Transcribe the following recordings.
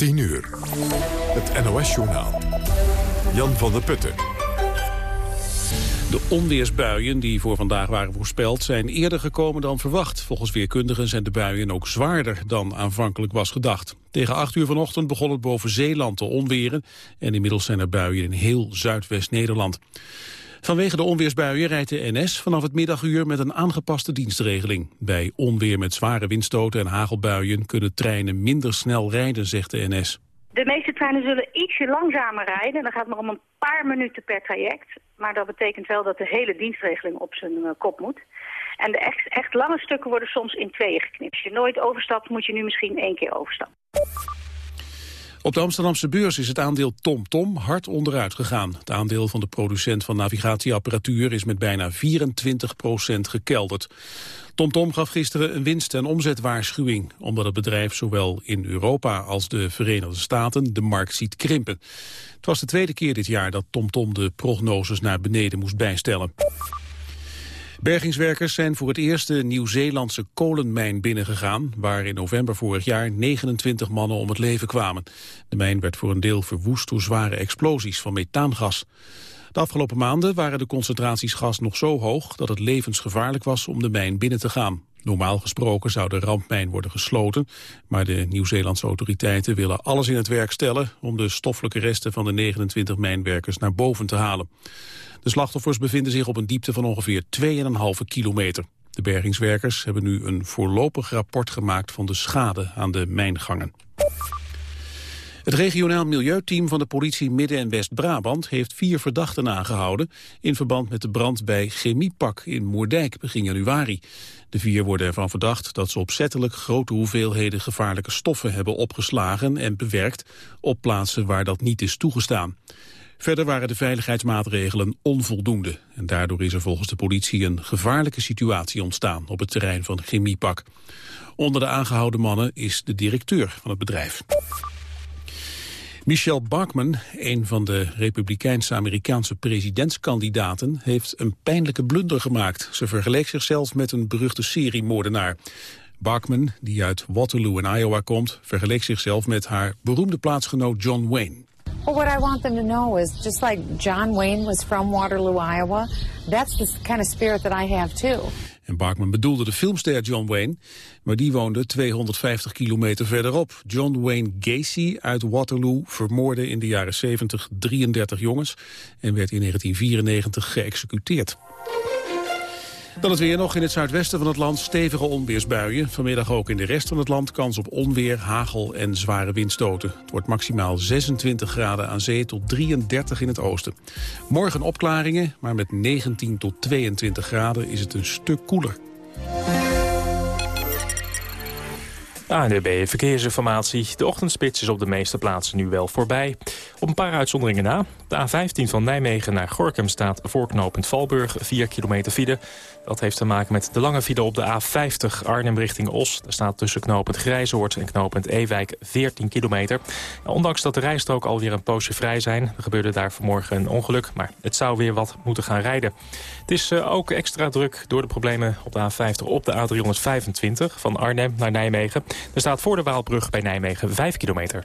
10 uur. Het NOS-journaal. Jan van der Putten. De onweersbuien die voor vandaag waren voorspeld zijn eerder gekomen dan verwacht. Volgens weerkundigen zijn de buien ook zwaarder dan aanvankelijk was gedacht. Tegen 8 uur vanochtend begon het boven Zeeland te onweren en inmiddels zijn er buien in heel Zuidwest-Nederland. Vanwege de onweersbuien rijdt de NS vanaf het middaguur met een aangepaste dienstregeling. Bij onweer met zware windstoten en hagelbuien kunnen treinen minder snel rijden, zegt de NS. De meeste treinen zullen ietsje langzamer rijden. Dan gaat maar om een paar minuten per traject. Maar dat betekent wel dat de hele dienstregeling op zijn uh, kop moet. En de echt, echt lange stukken worden soms in tweeën geknipt. Als je nooit overstapt, moet je nu misschien één keer overstappen. Op de Amsterdamse beurs is het aandeel TomTom Tom hard onderuit gegaan. Het aandeel van de producent van navigatieapparatuur is met bijna 24 procent gekelderd. TomTom Tom gaf gisteren een winst- en omzetwaarschuwing... omdat het bedrijf zowel in Europa als de Verenigde Staten de markt ziet krimpen. Het was de tweede keer dit jaar dat TomTom Tom de prognoses naar beneden moest bijstellen. Bergingswerkers zijn voor het eerst de Nieuw-Zeelandse kolenmijn binnengegaan... waar in november vorig jaar 29 mannen om het leven kwamen. De mijn werd voor een deel verwoest door zware explosies van methaangas. De afgelopen maanden waren de concentraties gas nog zo hoog... dat het levensgevaarlijk was om de mijn binnen te gaan. Normaal gesproken zou de rampmijn worden gesloten... maar de Nieuw-Zeelandse autoriteiten willen alles in het werk stellen... om de stoffelijke resten van de 29 mijnwerkers naar boven te halen. De slachtoffers bevinden zich op een diepte van ongeveer 2,5 kilometer. De bergingswerkers hebben nu een voorlopig rapport gemaakt van de schade aan de mijngangen. Het regionaal milieuteam van de politie Midden- en West-Brabant heeft vier verdachten aangehouden in verband met de brand bij Chemiepak in Moerdijk begin januari. De vier worden ervan verdacht dat ze opzettelijk grote hoeveelheden gevaarlijke stoffen hebben opgeslagen en bewerkt op plaatsen waar dat niet is toegestaan. Verder waren de veiligheidsmaatregelen onvoldoende. En daardoor is er volgens de politie een gevaarlijke situatie ontstaan op het terrein van Chemiepak. Onder de aangehouden mannen is de directeur van het bedrijf. Michelle Bachmann, een van de Republikeinse-Amerikaanse presidentskandidaten, heeft een pijnlijke blunder gemaakt. Ze vergeleek zichzelf met een beruchte seriemoordenaar. Bachmann, die uit Waterloo in Iowa komt, vergeleek zichzelf met haar beroemde plaatsgenoot John Wayne. What I want them to know is just like John Wayne was from Waterloo, Iowa, that's the kind of spirit that I have too. En Barkman bedoelde de filmster John Wayne, maar die woonde 250 kilometer verderop. John Wayne Gacy uit Waterloo vermoorde in de jaren 70 33 jongens en werd in 1994 geëxecuteerd. Dan het weer nog in het zuidwesten van het land stevige onweersbuien. Vanmiddag ook in de rest van het land kans op onweer, hagel en zware windstoten. Het wordt maximaal 26 graden aan zee tot 33 in het oosten. Morgen opklaringen, maar met 19 tot 22 graden is het een stuk koeler. ANDB Verkeersinformatie. De ochtendspits is op de meeste plaatsen nu wel voorbij. Op een paar uitzonderingen na. De A15 van Nijmegen naar Gorkum staat voorknopend Valburg, 4 kilometer file. Dat heeft te maken met de lange file op de A50 Arnhem richting Os. Daar staat tussen knooppunt Grijzoord en knooppunt Ewijk 14 kilometer. Ondanks dat de rijstrook alweer een poosje vrij zijn... er gebeurde daar vanmorgen een ongeluk, maar het zou weer wat moeten gaan rijden. Het is uh, ook extra druk door de problemen op de A50 op de A325... van Arnhem naar Nijmegen. Er staat voor de Waalbrug bij Nijmegen 5 kilometer.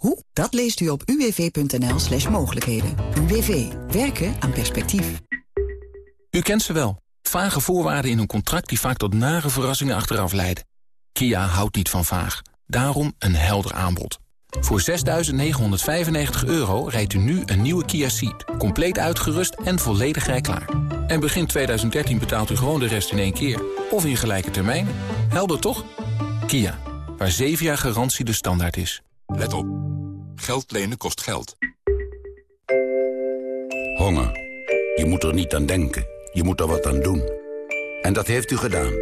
Hoe? Dat leest u op uwv.nl slash mogelijkheden. UWV. Werken aan perspectief. U kent ze wel. Vage voorwaarden in een contract die vaak tot nare verrassingen achteraf leiden. Kia houdt niet van vaag. Daarom een helder aanbod. Voor 6.995 euro rijdt u nu een nieuwe Kia Ceed. Compleet uitgerust en volledig rijklaar. En begin 2013 betaalt u gewoon de rest in één keer. Of in gelijke termijn. Helder toch? Kia, waar 7 jaar garantie de standaard is. Let op. Geld lenen kost geld. Honger. Je moet er niet aan denken. Je moet er wat aan doen. En dat heeft u gedaan.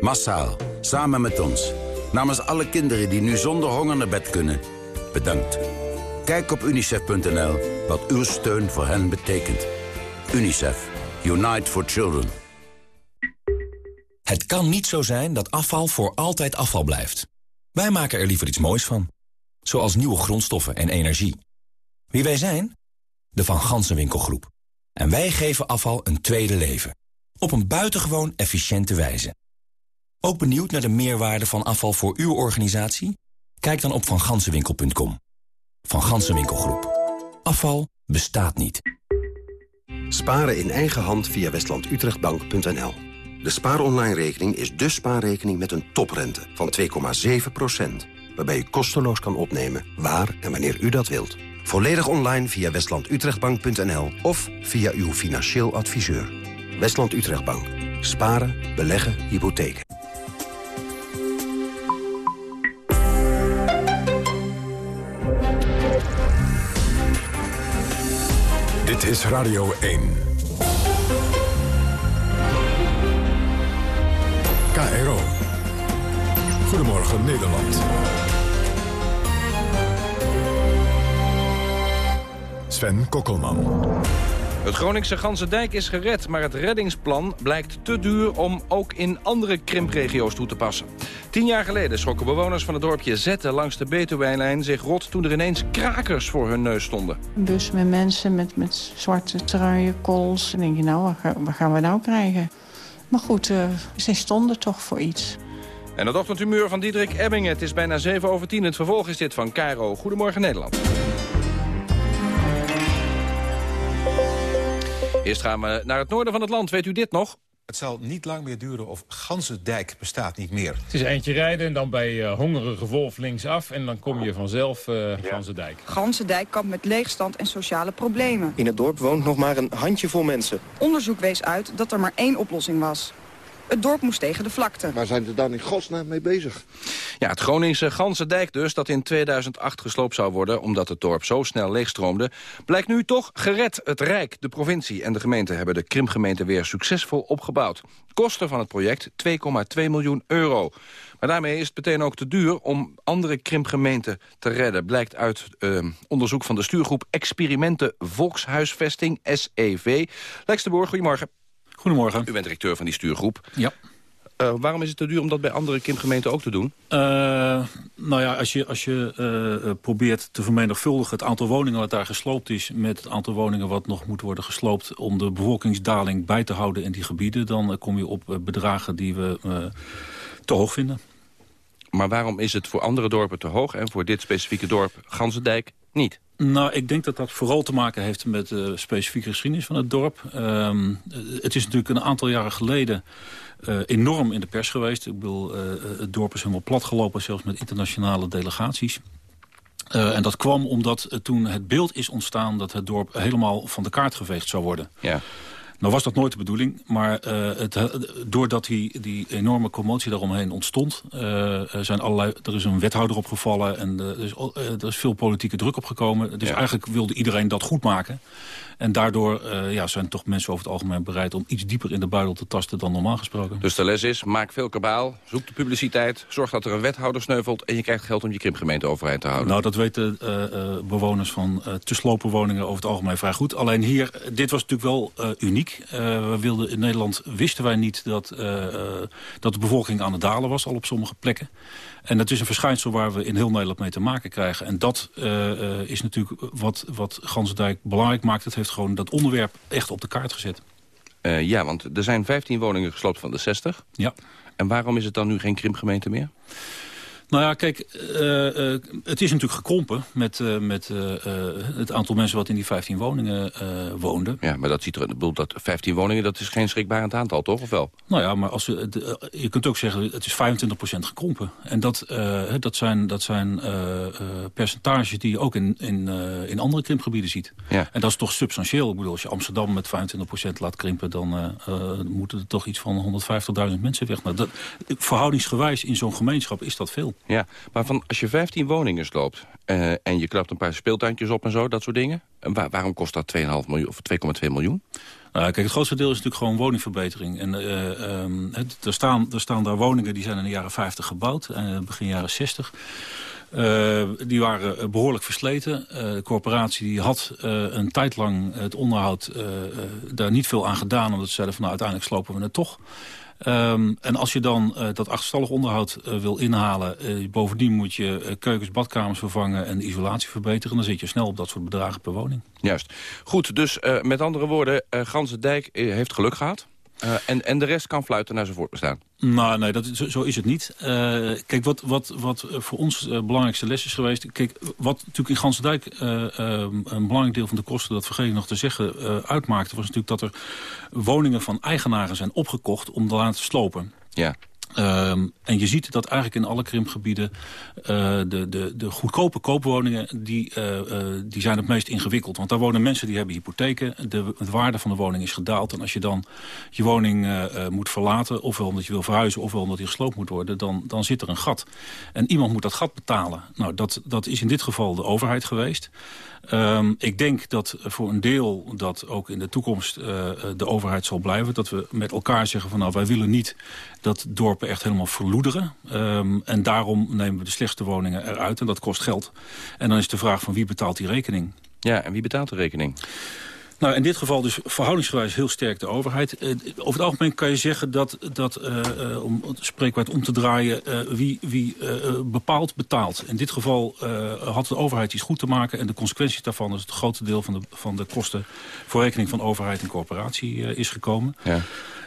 Massaal. Samen met ons. Namens alle kinderen die nu zonder honger naar bed kunnen. Bedankt. Kijk op unicef.nl wat uw steun voor hen betekent. UNICEF. Unite for Children. Het kan niet zo zijn dat afval voor altijd afval blijft. Wij maken er liever iets moois van. Zoals nieuwe grondstoffen en energie. Wie wij zijn? De Van Gansenwinkelgroep. En wij geven afval een tweede leven. Op een buitengewoon efficiënte wijze. Ook benieuwd naar de meerwaarde van afval voor uw organisatie? Kijk dan op vangansenwinkel.com. Van Gansenwinkelgroep. Afval bestaat niet. Sparen in eigen hand via westlandutrechtbank.nl. De spaaronline-rekening is de spaarrekening met een toprente van 2,7%. Waarbij u kosteloos kan opnemen waar en wanneer u dat wilt. Volledig online via westlandutrechtbank.nl of via uw financieel adviseur. Westland Utrechtbank. Sparen, beleggen, hypotheken. Dit is Radio 1. KRO. Goedemorgen Nederland. Sven Kokkelman. Het Groningse Gansendijk is gered, maar het reddingsplan blijkt te duur om ook in andere krimpregio's toe te passen. Tien jaar geleden schrokken bewoners van het dorpje Zetten langs de Betuwijnlijn zich rot toen er ineens krakers voor hun neus stonden. Een bus met mensen met, met zwarte truien, kools. Dan denk je, nou, wat gaan we nou krijgen? Maar goed, uh, zij stonden toch voor iets. En het ochtendhumeur van Diederik Ebbingen. Het is bijna 7 over 10. Het vervolg is dit van Cairo. Goedemorgen Nederland. Eerst gaan we naar het noorden van het land. Weet u dit nog? Het zal niet lang meer duren of Gansendijk bestaat niet meer. Het is eentje rijden en dan bij uh, Hongerige Wolf linksaf... en dan kom je vanzelf uh, Gansendijk. Gansendijk kampt met leegstand en sociale problemen. In het dorp woont nog maar een handjevol mensen. Onderzoek wees uit dat er maar één oplossing was. Het dorp moest tegen de vlakte. Waar zijn ze dan in godsnaam mee bezig? Ja, het Groningse Gansendijk dus, dat in 2008 gesloopt zou worden... omdat het dorp zo snel leegstroomde... blijkt nu toch gered. Het Rijk, de provincie en de gemeente... hebben de Krimgemeente weer succesvol opgebouwd. Kosten van het project 2,2 miljoen euro. Maar daarmee is het meteen ook te duur om andere krimpgemeenten te redden. Blijkt uit uh, onderzoek van de stuurgroep Experimenten Volkshuisvesting, SEV. Lex de Boer, goedemorgen. Goedemorgen. U bent directeur van die stuurgroep. Ja. Uh, waarom is het te duur om dat bij andere krimpgemeenten ook te doen? Uh, nou ja, als je, als je uh, probeert te vermenigvuldigen het aantal woningen wat daar gesloopt is... met het aantal woningen wat nog moet worden gesloopt... om de bevolkingsdaling bij te houden in die gebieden... dan kom je op bedragen die we te hoog vinden. Maar waarom is het voor andere dorpen te hoog en voor dit specifieke dorp Gansendijk niet? Nou, ik denk dat dat vooral te maken heeft met de specifieke geschiedenis van het dorp. Uh, het is natuurlijk een aantal jaren geleden uh, enorm in de pers geweest. Ik bedoel, uh, het dorp is helemaal platgelopen, zelfs met internationale delegaties. Uh, en dat kwam omdat toen het beeld is ontstaan dat het dorp helemaal van de kaart geveegd zou worden. Ja. Nou was dat nooit de bedoeling, maar uh, het, doordat die, die enorme commotie daaromheen ontstond... Uh, zijn allerlei, er is een wethouder opgevallen en er is, er is veel politieke druk opgekomen. Dus ja. eigenlijk wilde iedereen dat goed maken. En daardoor uh, ja, zijn toch mensen over het algemeen bereid om iets dieper in de buidel te tasten dan normaal gesproken. Dus de les is, maak veel kabaal, zoek de publiciteit, zorg dat er een wethouder sneuvelt en je krijgt geld om je krimpgemeente overeind te houden. Nou, dat weten uh, uh, bewoners van te slopen woningen over het algemeen vrij goed. Alleen hier, dit was natuurlijk wel uniek. we wilden, in Nederland wisten wij niet dat, dat de bevolking aan het dalen was, al op sommige plekken. En dat is een verschijnsel waar we in heel Nederland mee te maken krijgen. En dat uh, is natuurlijk wat, wat Gansendijk belangrijk maakt. Het heeft gewoon dat onderwerp echt op de kaart gezet. Uh, ja, want er zijn 15 woningen gesloopt van de 60. Ja. En waarom is het dan nu geen krimpgemeente meer? Nou ja, kijk, uh, uh, het is natuurlijk gekrompen met, uh, met het aantal mensen wat in die 15 woningen woonden. Ja, maar dat ziet er, bedoel, dat 15 woningen, dat is geen schrikbarend aantal, toch? Of wel? Nou ja, maar als we, de, je kunt ook zeggen, het is 25% gekrompen. En dat, dat zijn, dat zijn percentages die je ook in, in, in andere krimpgebieden ziet. Ja. En dat is toch substantieel. Ik bedoel, als je Amsterdam met 25% laat krimpen, dan moeten er toch iets van 150.000 mensen weg. Nou, dat, verhoudingsgewijs in zo'n gemeenschap is dat veel. Ja, maar van, als je 15 woningen sloopt uh, en je klapt een paar speeltuintjes op en zo, dat soort dingen. Waar, waarom kost dat 2,5 miljoen of 2,2 miljoen? Nou, kijk, het grootste deel is natuurlijk gewoon woningverbetering. En uh, er, staan, er staan daar woningen die zijn in de jaren 50 gebouwd, begin jaren 60. Uh, die waren behoorlijk versleten. De corporatie die had een tijd lang het onderhoud daar niet veel aan gedaan... omdat ze zeiden van nou, uiteindelijk slopen we het toch. Um, en als je dan uh, dat achterstallig onderhoud uh, wil inhalen... Uh, bovendien moet je keukens, badkamers vervangen en isolatie verbeteren... dan zit je snel op dat soort bedragen per woning. Juist. Goed, dus met andere woorden, Ganse Dijk heeft geluk gehad... Uh, en, en de rest kan fluiten naar zijn voortbestaan? Nou, nee, dat, zo, zo is het niet. Uh, kijk, wat, wat, wat voor ons uh, belangrijkste les is geweest... Kijk, wat natuurlijk in Gansendijk een belangrijk deel van de kosten... dat vergeet ik nog te zeggen, uitmaakte... was natuurlijk dat er woningen van eigenaren zijn opgekocht... om te laten slopen. Ja. Um, en je ziet dat eigenlijk in alle krimpgebieden uh, de, de, de goedkope koopwoningen die, uh, uh, die zijn het meest ingewikkeld. Want daar wonen mensen die hebben hypotheken. De, de waarde van de woning is gedaald. En als je dan je woning moet verlaten, ofwel omdat je wil verhuizen... ofwel omdat die gesloopt moet worden, dan, dan zit er een gat. En iemand moet dat gat betalen. Nou, dat, dat is in dit geval de overheid geweest. Um, ik denk dat voor een deel dat ook in de toekomst uh, de overheid zal blijven. Dat we met elkaar zeggen van nou wij willen niet dat dorpen echt helemaal verloederen. Um, en daarom nemen we de slechtste woningen eruit en dat kost geld. En dan is de vraag van wie betaalt die rekening? Ja, en wie betaalt de rekening? Nou, in dit geval dus verhoudingsgewijs heel sterk de overheid. Uh, over het algemeen kan je zeggen dat, dat uh, uh, om het spreekwoord om te draaien... wie, wie bepaalt, betaalt. In dit geval had de overheid iets goed te maken... en de consequenties daarvan is het grote deel van de, van de kosten... voor rekening van overheid en corporatie is gekomen. Ja.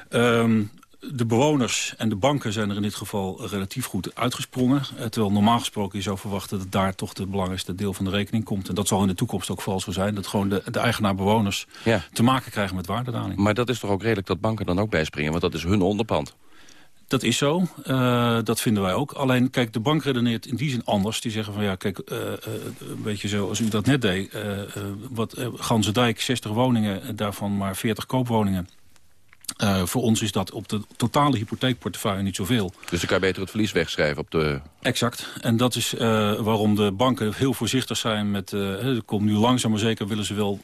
Um, de bewoners en de banken zijn er in dit geval relatief goed uitgesprongen. Eh, terwijl normaal gesproken je zou verwachten dat daar toch het belangrijkste deel van de rekening komt. En dat zal in de toekomst ook vooral zo zijn. Dat gewoon de, de eigenaar-bewoners ja. te maken krijgen met waardedaling. Maar dat is toch ook redelijk dat banken dan ook bijspringen? Want dat is hun onderpand. Dat is zo. Uh, dat vinden wij ook. Alleen, kijk, de bank redeneert in die zin anders. Die zeggen van, ja, kijk, uh, uh, een beetje zoals u dat net deed. wat Ganzendijk, 60 woningen, daarvan maar 40 koopwoningen. Uh, voor ons is dat op de totale hypotheekportefeuille niet zoveel. Dus dan kan je beter het verlies wegschrijven op de... Exact. En dat is uh, waarom de banken heel voorzichtig zijn met... Uh, er komt nu langzaam maar zeker willen ze wel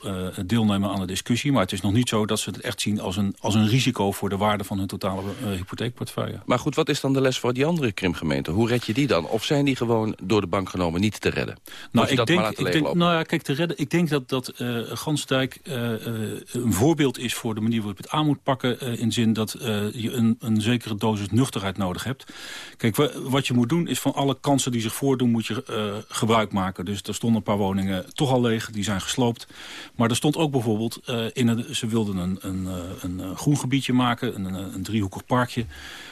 deelnemen aan de discussie. Maar het is nog niet zo dat ze het echt zien als een, als een risico... voor de waarde van hun totale hypotheekportefeuille. Maar goed, wat is dan de les voor die andere krimgemeenten? Hoe red je die dan? Of zijn die gewoon door de bank genomen niet te redden? Nou, ik denk, ik denk, nou ja, kijk, te redden. Ik denk dat, dat Gansdijk een voorbeeld is voor de manier waarop je het aan moet pakken in zin dat je een, een zekere dosis nuchterheid nodig hebt. Kijk, wat je moet doen is van alle kansen die zich voordoen moet je uh, gebruik maken. Dus er stonden een paar woningen toch al leeg, die zijn gesloopt. Maar er stond ook bijvoorbeeld, in een, ze wilden een, een, een groen gebiedje maken, een, een driehoekig parkje.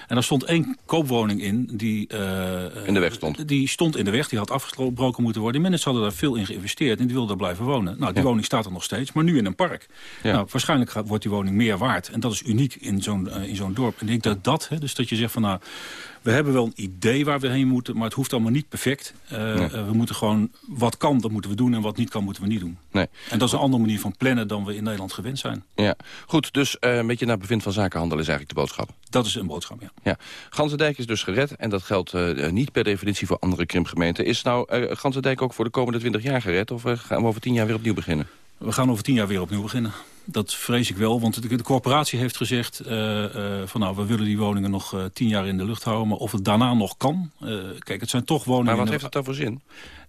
En er stond één koopwoning in die... Uh, in de weg stond? Die stond in de weg, die had afgebroken moeten worden. Die mensen hadden daar veel in geïnvesteerd en die wilden daar blijven wonen. Nou, die ja. woning staat er nog steeds, maar nu in een park. Ja. Nou, waarschijnlijk gaat, wordt die woning meer waard. En dat is uniek in zo'n in zo'n dorp. En ik denk dat dat, hè, dus dat je zegt van nou... We hebben wel een idee waar we heen moeten, maar het hoeft allemaal niet perfect. Uh, nee. uh, we moeten gewoon, wat kan, dat moeten we doen en wat niet kan, moeten we niet doen. Nee. En dat is een andere manier van plannen dan we in Nederland gewend zijn. Ja, goed, dus uh, een beetje naar bevind van zakenhandel is eigenlijk de boodschap. Dat is een boodschap, ja. ja. Gansendijk is dus gered en dat geldt niet per definitie voor andere krimpgemeenten. Is nou Gansendijk ook voor de komende 20 jaar gered of gaan we over 10 jaar weer opnieuw beginnen? We gaan over 10 jaar weer opnieuw beginnen. Dat vrees ik wel, want de, de corporatie heeft gezegd... Uh, uh, van nou, we willen die woningen nog uh, tien jaar in de lucht houden... maar of het daarna nog kan... kijk, het zijn toch woningen... Maar wat heeft het daarvoor zin?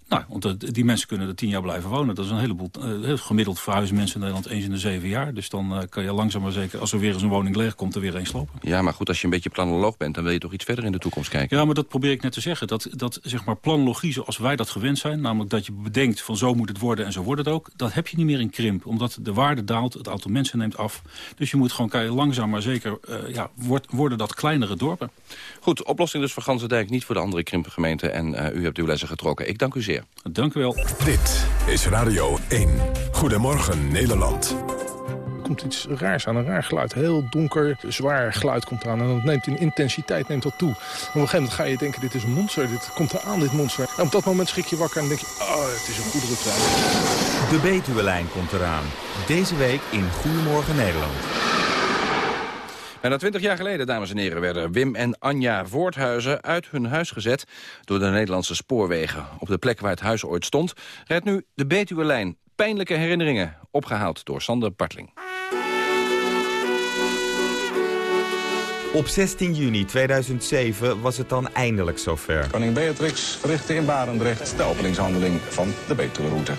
Nou, want die mensen kunnen er tien jaar blijven wonen. Dat is een heleboel. Uh, gemiddeld verhuizen mensen in Nederland eens in de zeven jaar. Dus dan uh, kan je langzaam maar zeker, als er weer eens een woning leeg komt, er weer eens slopen. Ja, maar goed, als je een beetje planoloog bent, dan wil je toch iets verder in de toekomst kijken? Ja, maar dat probeer ik net te zeggen. Dat, dat zeg maar planologie zoals wij dat gewend zijn, namelijk dat je bedenkt van zo moet het worden en zo wordt het ook, dat heb je niet meer in krimp. Omdat de waarde daalt, het aantal mensen neemt af. Dus je moet gewoon kijken, langzaam maar zeker, uh, ja, wordt, worden dat kleinere dorpen. Goed, oplossing dus voor Gansendijk, niet voor de andere krimpengemeenten. En u hebt uw lessen getrokken. Ik dank u zeer. Dank u wel. Dit is Radio 1. Goedemorgen Nederland. Er komt iets raars aan, een raar geluid. Heel donker, zwaar geluid komt eraan. En dat neemt in intensiteit neemt dat toe. En op een gegeven moment ga je denken, dit is een monster. Dit komt eraan, dit monster. En op dat moment schrik je wakker en denk je, oh, het is een goederentrein. De Betuwe-lijn komt eraan. Deze week in Goedemorgen Nederland. Bijna twintig jaar geleden, dames en heren, werden Wim en Anja Voorthuizen uit hun huis gezet door de Nederlandse spoorwegen. Op de plek waar het huis ooit stond rijdt nu de Betuwe-lijn. Pijnlijke herinneringen, opgehaald door Sander Bartling. Op 16 juni 2007 was het dan eindelijk zover. Koning Beatrix richtte in Barendrecht de openingshandeling van de Betuwe-route.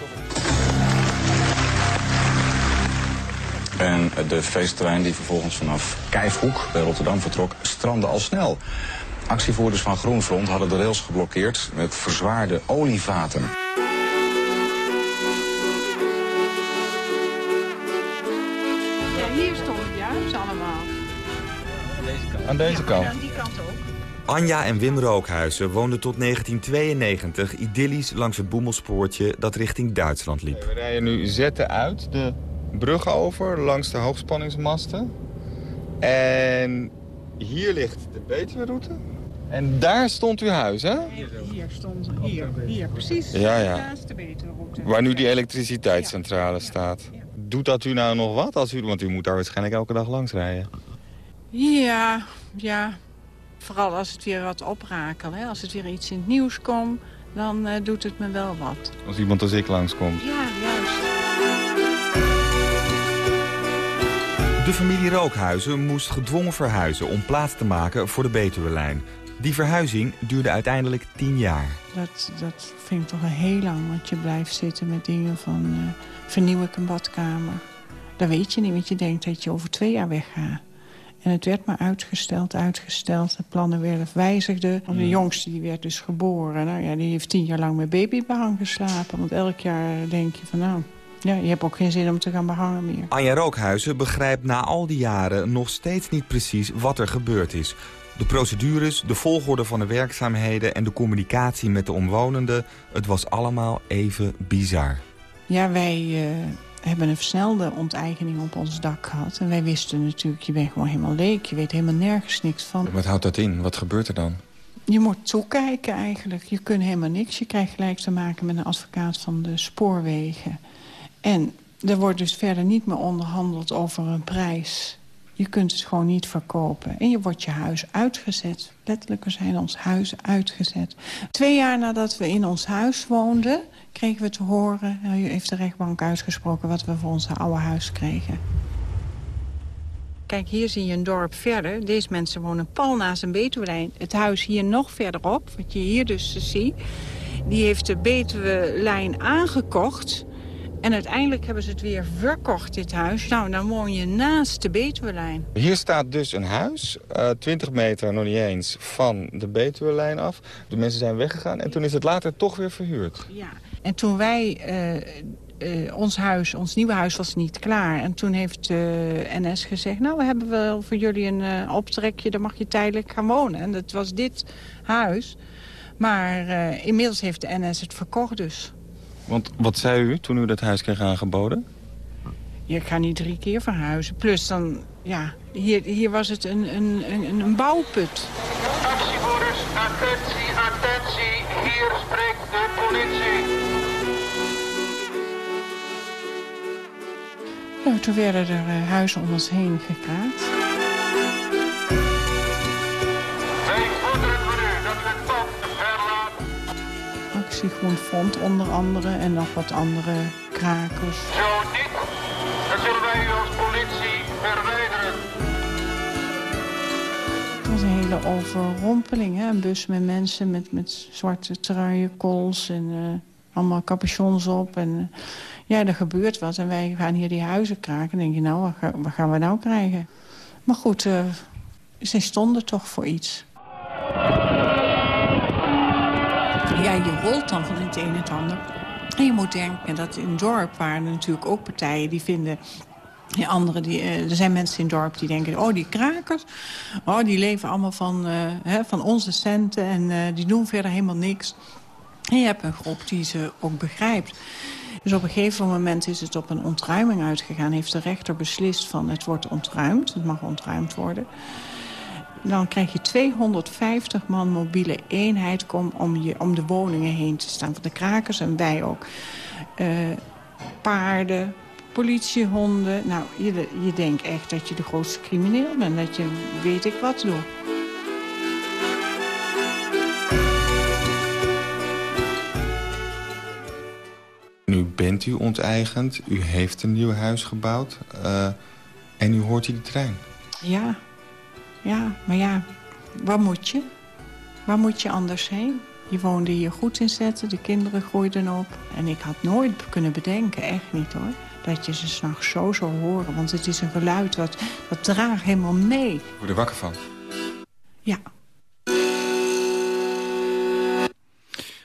En de feesttrein die vervolgens vanaf Kijfhoek bij Rotterdam vertrok, strandde al snel. Actievoerders van Groenfront hadden de rails geblokkeerd met verzwaarde olievaten. Ja, hier stond het juist allemaal. Aan deze kant. Aan die kant ook. Anja en Wim Rookhuizen woonden tot 1992 idyllisch langs het boemelspoortje dat richting Duitsland liep. We rijden nu zetten uit de brug over langs de hoogspanningsmasten. En hier ligt de Betuwe-route. En daar stond uw huis, hè? Hier, hier stond, hier, hier, precies. Ja, ja. Naast de Betuwe-route. Waar nu die elektriciteitscentrale staat. Doet dat u nou nog wat? Als u, want u moet daar waarschijnlijk elke dag langs rijden. Ja, ja. Vooral als het weer wat oprakelt. Hè. Als het weer iets in het nieuws komt, dan eh, doet het me wel wat. Als iemand als ik langskomt. Ja, juist. De familie Rookhuizen moest gedwongen verhuizen om plaats te maken voor de Betuwe-lijn. Die verhuizing duurde uiteindelijk 10 jaar. Dat, dat vind ik toch een heel lang, want je blijft zitten met dingen van... eh, vernieuw ik een badkamer. Dat weet je niet, want je denkt dat je over twee jaar weggaat. En het werd maar uitgesteld, uitgesteld. De plannen werden wijzigden. De jongste die werd dus geboren. Nou ja, die heeft tien jaar lang met babybehang geslapen. Want elk jaar denk je van nou, ja, je hebt ook geen zin om te gaan behangen meer. Anja Rookhuizen begrijpt na al die jaren nog steeds niet precies wat er gebeurd is. De procedures, de volgorde van de werkzaamheden en de communicatie met de omwonenden... het was allemaal even bizar. Ja, wij eh, hebben een versnelde onteigening op ons dak gehad. En wij wisten natuurlijk, je bent gewoon helemaal leek. Je weet helemaal nergens niks van. Wat houdt dat in? Wat gebeurt er dan? Je moet toekijken eigenlijk. Je kunt helemaal niks. Je krijgt gelijk te maken met een advocaat van de spoorwegen. En er wordt dus verder niet meer onderhandeld over een prijs. Je kunt het gewoon niet verkopen. En je wordt je huis uitgezet. Letterlijk, zijn ons huis uitgezet. Twee jaar nadat we in ons huis woonden... kregen we te horen, heeft de rechtbank uitgesproken... wat we voor ons oude huis kregen. Kijk, hier zie je een dorp verder. Deze mensen wonen pal naast een Betuwelijn. Het huis hier nog verderop, wat je hier dus ziet... die heeft de Betuwelijn aangekocht... En uiteindelijk hebben ze het weer verkocht, dit huis. Nou, dan woon je naast de Betuwelijn. Hier staat dus een huis, eh 20 meter nog niet eens, van de Betuwelijn af. De mensen zijn weggegaan en toen is het later toch weer verhuurd. Ja, en toen wij... eh, eh, ons huis, ons nieuwe huis was niet klaar. En toen heeft de NS gezegd... nou, we hebben wel voor jullie een optrekje... daar mag je tijdelijk gaan wonen. En dat was dit huis. Maar inmiddels heeft de NS het verkocht dus. Want wat zei u toen u dat huis kreeg aangeboden? Je gaat niet drie keer verhuizen. Plus dan, ja, hier, hier was het een, een, een, een bouwput. Actievoerders, attentie, attentie. Hier spreekt de politie. Nou, toen werden er eh, huizen om ons heen gekraakt. Groen Front onder andere en nog wat andere krakers. Zo niet, dan zullen wij u als politie verwijderen. Het was een hele overrompeling. Hè? Een bus met mensen met, met zwarte truien, kools en eh, allemaal capuchons op. En eh, ja, er gebeurt wat. En wij gaan hier die huizen kraken. En denk je, nou, wat, ga- wat gaan we nou krijgen? Maar goed, eh ze stonden toch voor iets. Je rolt dan van het een en het ander. En je moet denken dat in het dorp waren er natuurlijk ook partijen die vinden... Ja, anderen die, eh, er zijn mensen in het dorp die denken... oh, die krakers, oh, die leven allemaal van, eh, van onze centen... en eh, die doen verder helemaal niks. En je hebt een groep die ze ook begrijpt. Dus op een gegeven moment is het op een ontruiming uitgegaan. Heeft de rechter beslist van het wordt ontruimd. Het mag ontruimd worden. Dan krijg je 250 man mobiele eenheid kom om, je, om de woningen heen te staan. Van de krakers en wij ook. Eh, paarden, politiehonden. Nou, je, je denkt echt dat je de grootste crimineel bent. Dat je weet ik wat doet. Nu bent u onteigend, u heeft een nieuw huis gebouwd... eh, en u hoort hier die trein. Ja, Ja, maar ja, waar moet je? Waar moet je anders heen? Je woonde hier goed in zetten, de kinderen groeiden op. En ik had nooit kunnen bedenken, echt niet hoor... dat je ze s'nachts zo zou horen. Want het is een geluid wat, dat draagt helemaal mee. Ik word er wakker van. Ja.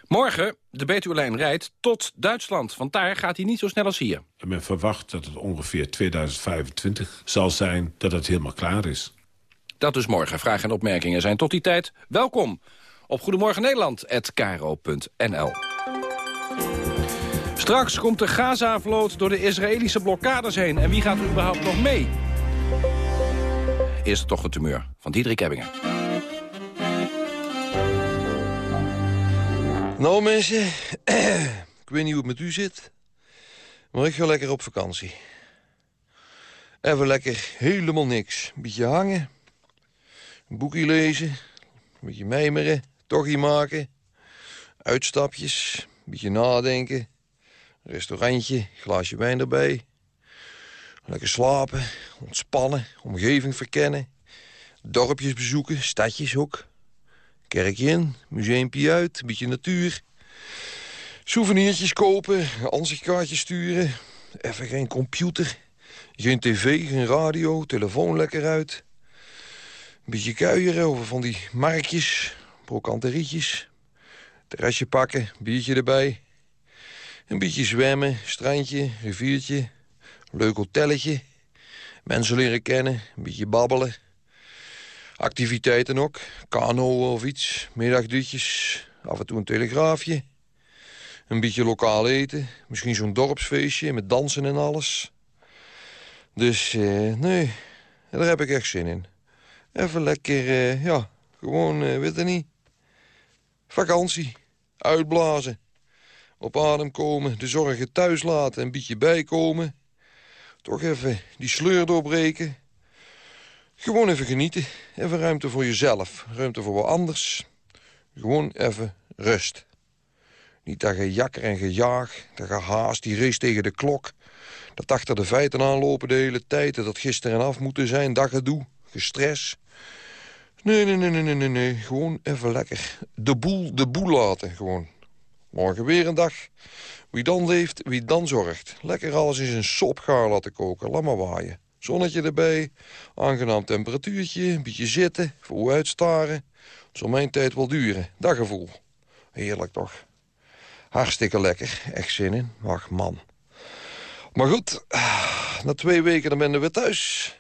Morgen, de Betuwelijn rijdt tot Duitsland. Want daar gaat hij niet zo snel als hier. En men verwacht dat het ongeveer 2025 zal zijn dat het helemaal klaar is. Dat dus morgen. Vragen en opmerkingen zijn tot die tijd welkom op Goedemorgen Nederland@karo.nl. Straks komt de Gaza-vloot door de Israëlische blokkades heen. En wie gaat er überhaupt nog mee? Eerst toch de tumeur van Diederik Ebbingen. Nou mensen, ik weet niet hoe het met u zit, maar ik ga lekker op vakantie. Even lekker helemaal niks. Beetje hangen, een boekje lezen, een beetje mijmeren, tochie maken, uitstapjes, een beetje nadenken, restaurantje, glaasje wijn erbij. Lekker slapen, ontspannen, omgeving verkennen, dorpjes bezoeken, stadjes ook. Kerkje in, museumpje uit, een beetje natuur. Souvenirtjes kopen, ansichtkaartjes sturen. Even geen computer, geen tv, geen radio, telefoon lekker uit. Een beetje kuieren over van die markjes, brokanterietjes. Terrasje pakken, biertje erbij. Een beetje zwemmen, strandje, riviertje. Leuk hotelletje. Mensen leren kennen, een beetje babbelen. Activiteiten ook. Kano of iets. Middagdutjes. Af en toe een telegraafje. Een beetje lokaal eten. Misschien zo'n dorpsfeestje met dansen en alles. Dus, eh, nee, daar heb ik echt zin in. Even lekker, eh, ja, gewoon, eh, weet je niet. Vakantie. Uitblazen. Op adem komen. De zorgen thuis laten. Een beetje bijkomen. Toch even die sleur doorbreken. Gewoon even genieten. Even ruimte voor jezelf. Ruimte voor wat anders. Gewoon even rust. Niet dat gejakker en gejaag, dat gehaast, die race tegen de klok. Dat achter de feiten aanlopen de hele tijd, dat gisteren af moeten zijn, dat gedoe, gestres. Nee, nee, nee, nee, nee, nee. Gewoon even lekker de boel, de boel laten, gewoon. Morgen weer een dag. Wie dan leeft, wie dan zorgt. Lekker alles in zijn sop gaar laten koken, laat maar waaien. Zonnetje erbij, aangenaam temperatuurtje, een beetje zitten, voor uitstaren. Het zal mijn tijd wel duren, dat gevoel. Heerlijk toch. Hartstikke lekker, echt zin in. Ach man. Maar goed, na twee weken dan ben je weer thuis.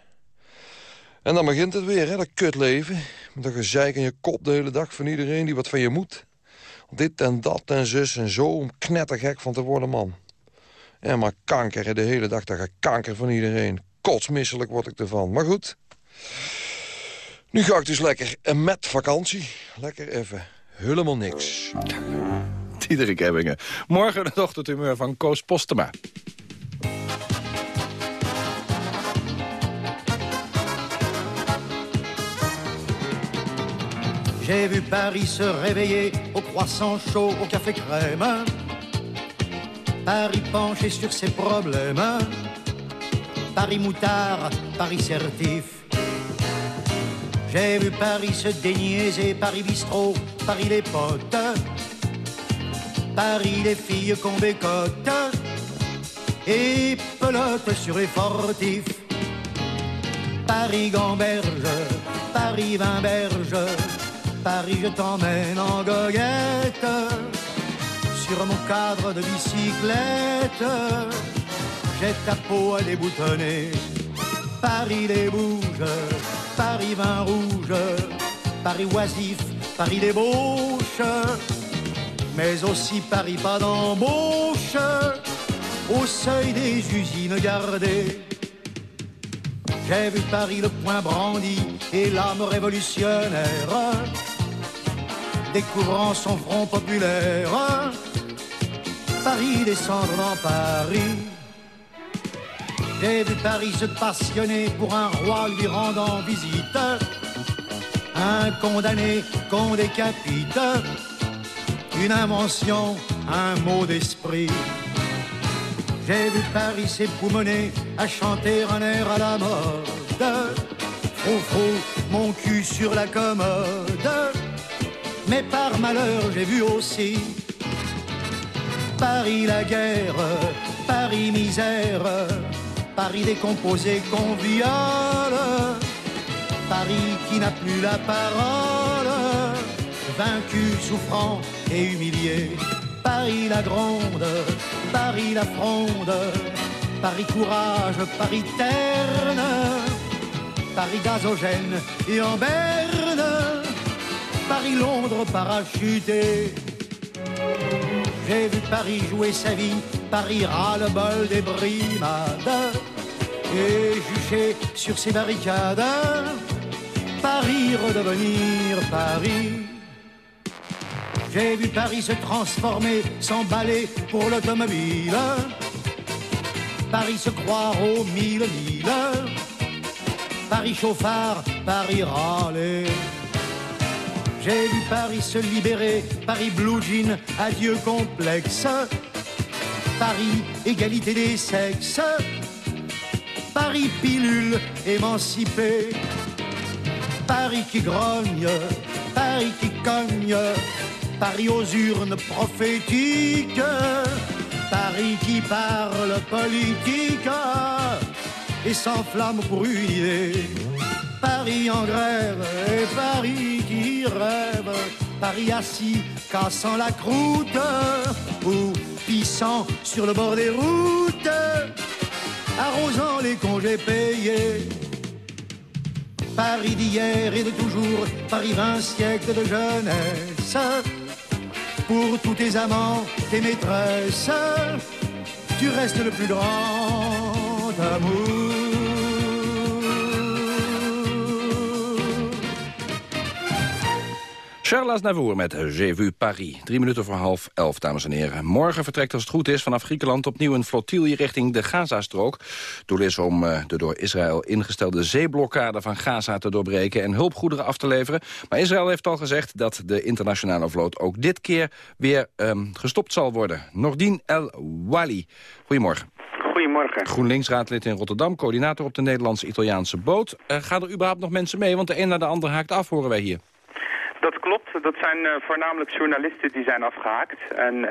En dan begint het weer, hè, dat kutleven. Met dat gezeik in je kop de hele dag van iedereen die wat van je moet. Dit en dat en zus en zo, om knettergek van te worden, man. En maar kanker, de hele dag, dat kanker van iedereen kotsmisselijk word ik ervan. Maar goed. Nu ga ik dus lekker met vakantie. Lekker even helemaal niks. Diederik Ebbingen. Morgen de ochtendhumeur van Koos Postema. J'ai vu Paris se réveiller au croissant chaud, au café crème. Paris penché sur ses problèmes. Paris moutard, Paris certif. J'ai vu Paris se déniaiser, Paris bistrot, Paris les potes. Paris les filles qu'on bécote et pelote sur les fortifs. Paris gamberge, Paris vinberge, Paris je t'emmène en goguette sur mon cadre de bicyclette. J'ai ta peau à déboutonner. Paris les bouges, Paris vin rouge, Paris oisif, Paris débauche, mais aussi Paris pas d'embauche, au seuil des usines gardées. J'ai vu Paris le poing brandi et l'âme révolutionnaire, découvrant son front populaire. Paris descendre dans Paris. J'ai vu Paris se passionner pour un roi lui rendant visite. Un condamné qu'on décapite. Une invention, un mot d'esprit. J'ai vu Paris s'époumoner à chanter un air à la mode. Trop mon cul sur la commode. Mais par malheur, j'ai vu aussi Paris la guerre, Paris misère, Paris décomposé qu'on Paris qui n'a plus la parole, vaincu, souffrant et humilié. Paris la gronde, Paris la fronde, Paris courage, Paris terne, Paris gazogène et en berne, Paris Londres parachuté. J'ai vu Paris jouer sa vie, Paris ras le bol des brimades, et juché sur ses barricades, Paris redevenir Paris. J'ai vu Paris se transformer, s'emballer pour l'automobile. Paris se croire aux mille mille. Paris chauffard, Paris râler. J'ai vu Paris se libérer, Paris blue jean, adieu complexe. Paris égalité des sexes. Paris pilule émancipée. Paris qui grogne, Paris qui cogne. Paris aux urnes prophétiques. Paris qui parle politique et s'enflamme idée. Paris en grève et Paris qui rêve. Paris assis, cassant la croûte ou pissant sur le bord des routes, arrosant les congés payés. Paris d'hier et de toujours, Paris vingt siècles de jeunesse. Pour tous tes amants, tes maîtresses, tu restes le plus grand amour. Charles Aznavour met J'ai vu Paris. Drie minuten voor half elf, dames en heren. Morgen vertrekt als het goed is vanaf Griekenland opnieuw een flottille richting de Gazastrook. Doel is om uh, de door Israël ingestelde zeeblokkade van Gaza te doorbreken en hulpgoederen af te leveren. Maar Israël heeft al gezegd dat de internationale vloot ook dit keer weer um, gestopt zal worden. Nordin El Wali. Goedemorgen. Goedemorgen. GroenLinks-raadlid in Rotterdam, coördinator op de Nederlandse-Italiaanse boot. Uh, gaan er überhaupt nog mensen mee? Want de een na de ander haakt af, horen wij hier. Dat klopt. Dat zijn uh, voornamelijk journalisten die zijn afgehaakt. En uh,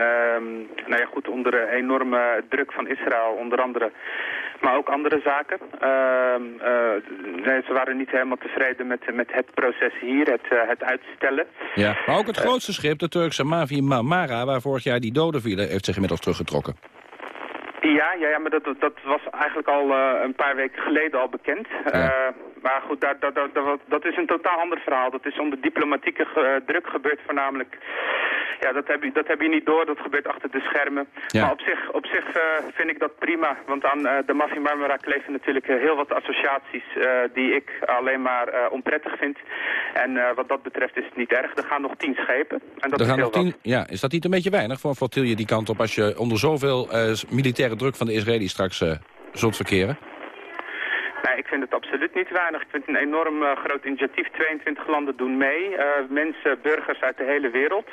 nou ja, goed, onder de enorme druk van Israël, onder andere, maar ook andere zaken. Uh, nee, ze waren niet helemaal tevreden met, met het proces hier, het, uh, het uitstellen. Ja, maar ook het grootste schip, de Turkse Mavi Marmara, waar vorig jaar die doden vielen, heeft zich inmiddels teruggetrokken. Ja, ja, ja maar dat, dat was eigenlijk al uh, een paar weken geleden al bekend. Ja. Uh, maar goed, dat, is een totaal ander verhaal. Dat is onder diplomatieke uh, druk gebeurd voornamelijk. Ja, dat heb, je, dat heb je niet door, dat gebeurt achter de schermen. Ja. Maar op zich, op zich vind ik dat prima. Want aan de Mafi Marmara kleven natuurlijk heel wat associaties die ik alleen maar onprettig vind. En wat dat betreft is het niet erg. Er gaan nog tien schepen. En dat er is gaan nog tien, ja, is dat niet een beetje weinig voor een flotille die kant op als je onder zoveel militaire druk van de Israëli's straks zult verkeren? Ik vind het absoluut niet weinig. Ik vind het een enorm uh, groot initiatief. 22 landen doen mee. Uh, mensen, burgers uit de hele wereld.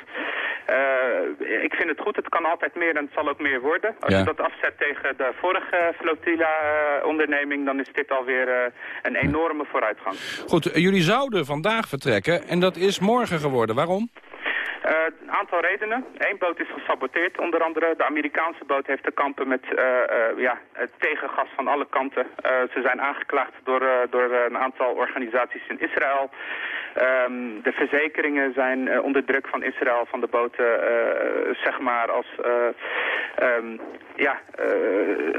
Uh, ik vind het goed. Het kan altijd meer en het zal ook meer worden. Als ja. je dat afzet tegen de vorige flotilla-onderneming... dan is dit alweer een enorme vooruitgang. Goed, jullie zouden vandaag vertrekken en dat is morgen geworden. Waarom? Uh, een aantal redenen. Eén boot is gesaboteerd. Onder andere de Amerikaanse boot heeft te kampen met uh, uh, ja, het tegengas van alle kanten. ze zijn aangeklaagd door, door een aantal organisaties in Israël. Um, de verzekeringen zijn onder druk van Israël, van de boten, zeg maar als... Um, ja,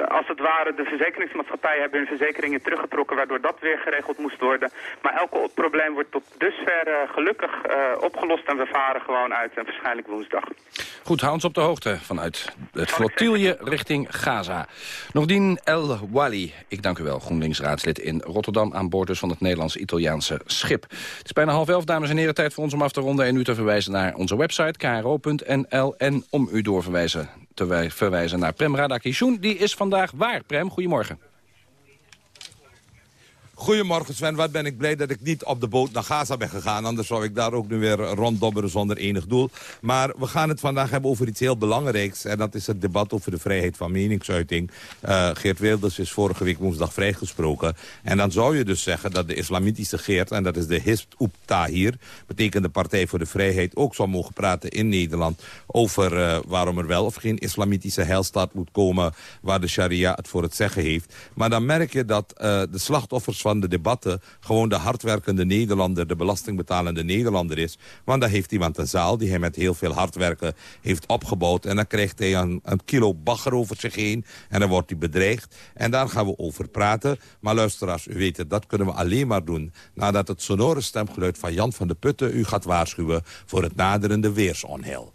als het ware de verzekeringsmaatschappijen hebben hun verzekeringen teruggetrokken, waardoor dat weer geregeld moest worden. Maar elk probleem wordt tot dusver gelukkig opgelost en we varen gewoon uit en waarschijnlijk woensdag. Goed, hou ons op de hoogte vanuit het flotille richting Gaza. Nordin El Wali, ik dank u wel, GroenLinks-raadslid in Rotterdam... aan boord dus van het Nederlands-Italiaanse schip. Het is bijna half elf, dames en heren, tijd voor ons om af te ronden... en u te verwijzen naar onze website, kro.nl... en om u doorverwijzen te verwijzen naar Prem Radakishun. Die is vandaag waar, Prem? Goedemorgen. Goedemorgen Sven, wat ben ik blij dat ik niet op de boot naar Gaza ben gegaan. Anders zou ik daar ook nu weer ronddobberen zonder enig doel. Maar we gaan het vandaag hebben over iets heel belangrijks. En dat is het debat over de vrijheid van meningsuiting. Uh, Geert Wilders is vorige week woensdag vrijgesproken. En dan zou je dus zeggen dat de islamitische Geert... en dat is de Hizb ut Tahir, betekent de Partij voor de Vrijheid... ook zou mogen praten in Nederland over uh, waarom er wel of geen islamitische heilstaat moet komen... waar de sharia het voor het zeggen heeft. Maar dan merk je dat uh, de slachtoffers van de debatten... gewoon de hardwerkende Nederlander, de belastingbetalende Nederlander is. Want daar heeft iemand een zaal die hij met heel veel hard werken heeft opgebouwd. En dan krijgt hij een, een kilo bagger over zich heen. En dan wordt hij bedreigd. En daar gaan we over praten. Maar luisteraars, u weet het, dat kunnen we alleen maar doen... nadat het sonore stemgeluid van Jan van de Putten u gaat waarschuwen... voor het naderende weersonheil.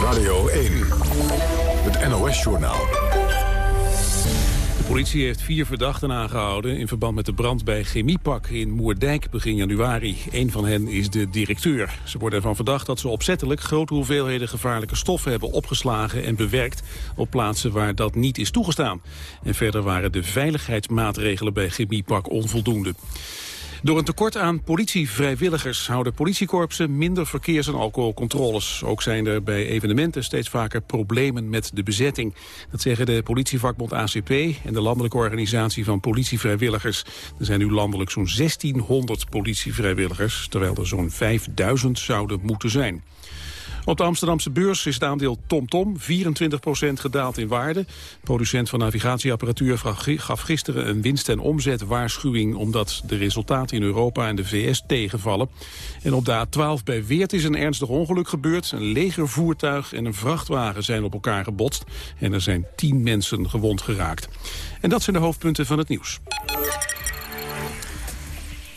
Radio 1, het NOS-journaal. Politie heeft vier verdachten aangehouden in verband met de brand bij Chemiepak in Moerdijk begin januari. Een van hen is de directeur. Ze worden ervan verdacht dat ze opzettelijk grote hoeveelheden gevaarlijke stoffen hebben opgeslagen en bewerkt op plaatsen waar dat niet is toegestaan. En verder waren de veiligheidsmaatregelen bij Chemiepak onvoldoende. Door een tekort aan politievrijwilligers houden politiekorpsen minder verkeers- en alcoholcontroles. Ook zijn er bij evenementen steeds vaker problemen met de bezetting. Dat zeggen de politievakbond ACP en de landelijke organisatie van politievrijwilligers. Er zijn nu landelijk zo'n 1600 politievrijwilligers, terwijl er zo'n 5000 zouden moeten zijn. Op de Amsterdamse beurs is het aandeel TomTom 24% gedaald in waarde. Producent van navigatieapparatuur gaf gisteren een winst- en omzetwaarschuwing... omdat de resultaten in Europa en de VS tegenvallen. En op de A12 bij Weert is een ernstig ongeluk gebeurd. Een legervoertuig en een vrachtwagen zijn op elkaar gebotst. En er zijn tien mensen gewond geraakt. En dat zijn de hoofdpunten van het nieuws.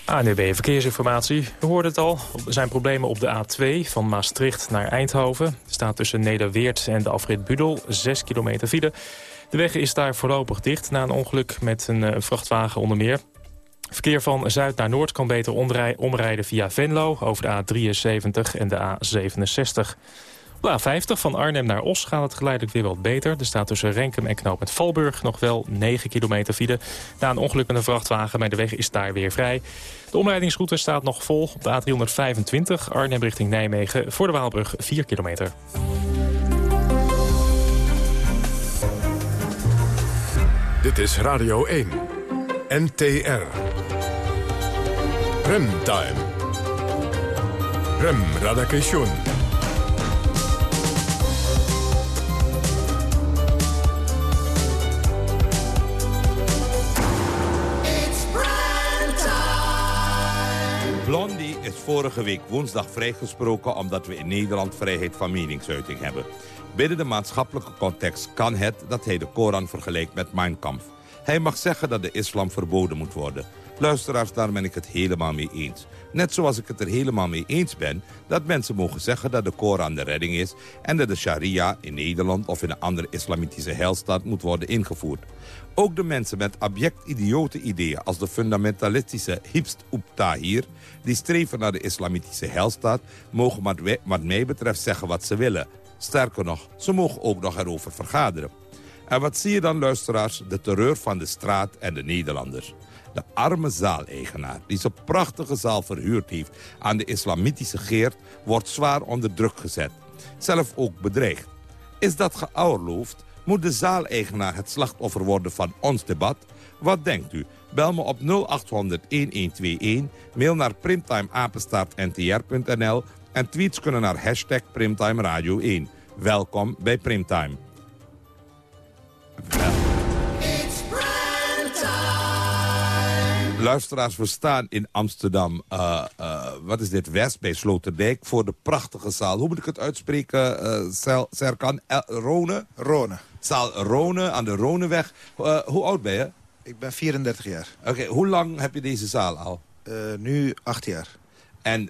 ANUB Verkeersinformatie. We hoorden het al. Er zijn problemen op de A2 van Maastricht naar Eindhoven. Er staat tussen Nederweert en de afrit Budel 6 kilometer file. De weg is daar voorlopig dicht na een ongeluk met een uh, vrachtwagen onder meer. Verkeer van zuid naar noord kan beter omrijden via Venlo over de A73 en de A67. De A50 van Arnhem naar Os gaat het geleidelijk weer wat beter. Er staat tussen Renkum en Knoop met Valburg nog wel 9 kilometer file. Na een ongeluk met een vrachtwagen, maar de weg is daar weer vrij. De omleidingsroute staat nog vol op de A325 Arnhem richting Nijmegen... voor de Waalbrug 4 kilometer. Dit is Radio 1. NTR. Remtime. Rem Radakation. Vorige week woensdag vrijgesproken... omdat we in Nederland vrijheid van meningsuiting hebben. Binnen de maatschappelijke context kan het dat hij de Koran vergelijkt met Mein Kampf. Hij mag zeggen dat de islam verboden moet worden. Luisteraars, daar ben ik het helemaal mee eens. Net zoals ik het er helemaal mee eens ben... dat mensen mogen zeggen dat de Koran de redding is... en dat de sharia in Nederland of in een andere islamitische heilstaat moet worden ingevoerd. Ook de mensen met abject idiote ideeën als de fundamentalistische Hibst up Tahir... die streven naar de islamitische heilstaat... mogen wat mij betreft zeggen wat ze willen. Sterker nog, ze mogen ook nog erover vergaderen. En wat zie je dan, luisteraars? De terreur van de straat en de Nederlanders. De arme zaaleigenaar die zijn prachtige zaal verhuurd heeft aan de islamitische geert... wordt zwaar onder druk gezet. Zelf ook bedreigd. Is dat geoorloofd? Moet de zaaleigenaar het slachtoffer worden van ons debat? Wat denkt u? Bel me op 0800-1121, mail naar primtimeapenstaartntr.nl... en tweets kunnen naar hashtag Primtime Radio 1. Welkom bij Primtime. Wel. Luisteraars, we staan in Amsterdam, uh, uh, wat is dit, West, bij Sloterdijk... voor de prachtige zaal. Hoe moet ik het uitspreken, uh, Serkan? Rone? Rone. Zaal Rone, aan de Roneweg. hoe oud ben je? Ik ben 34 jaar. Oké, hoe lang heb je deze zaal al? nu acht jaar. En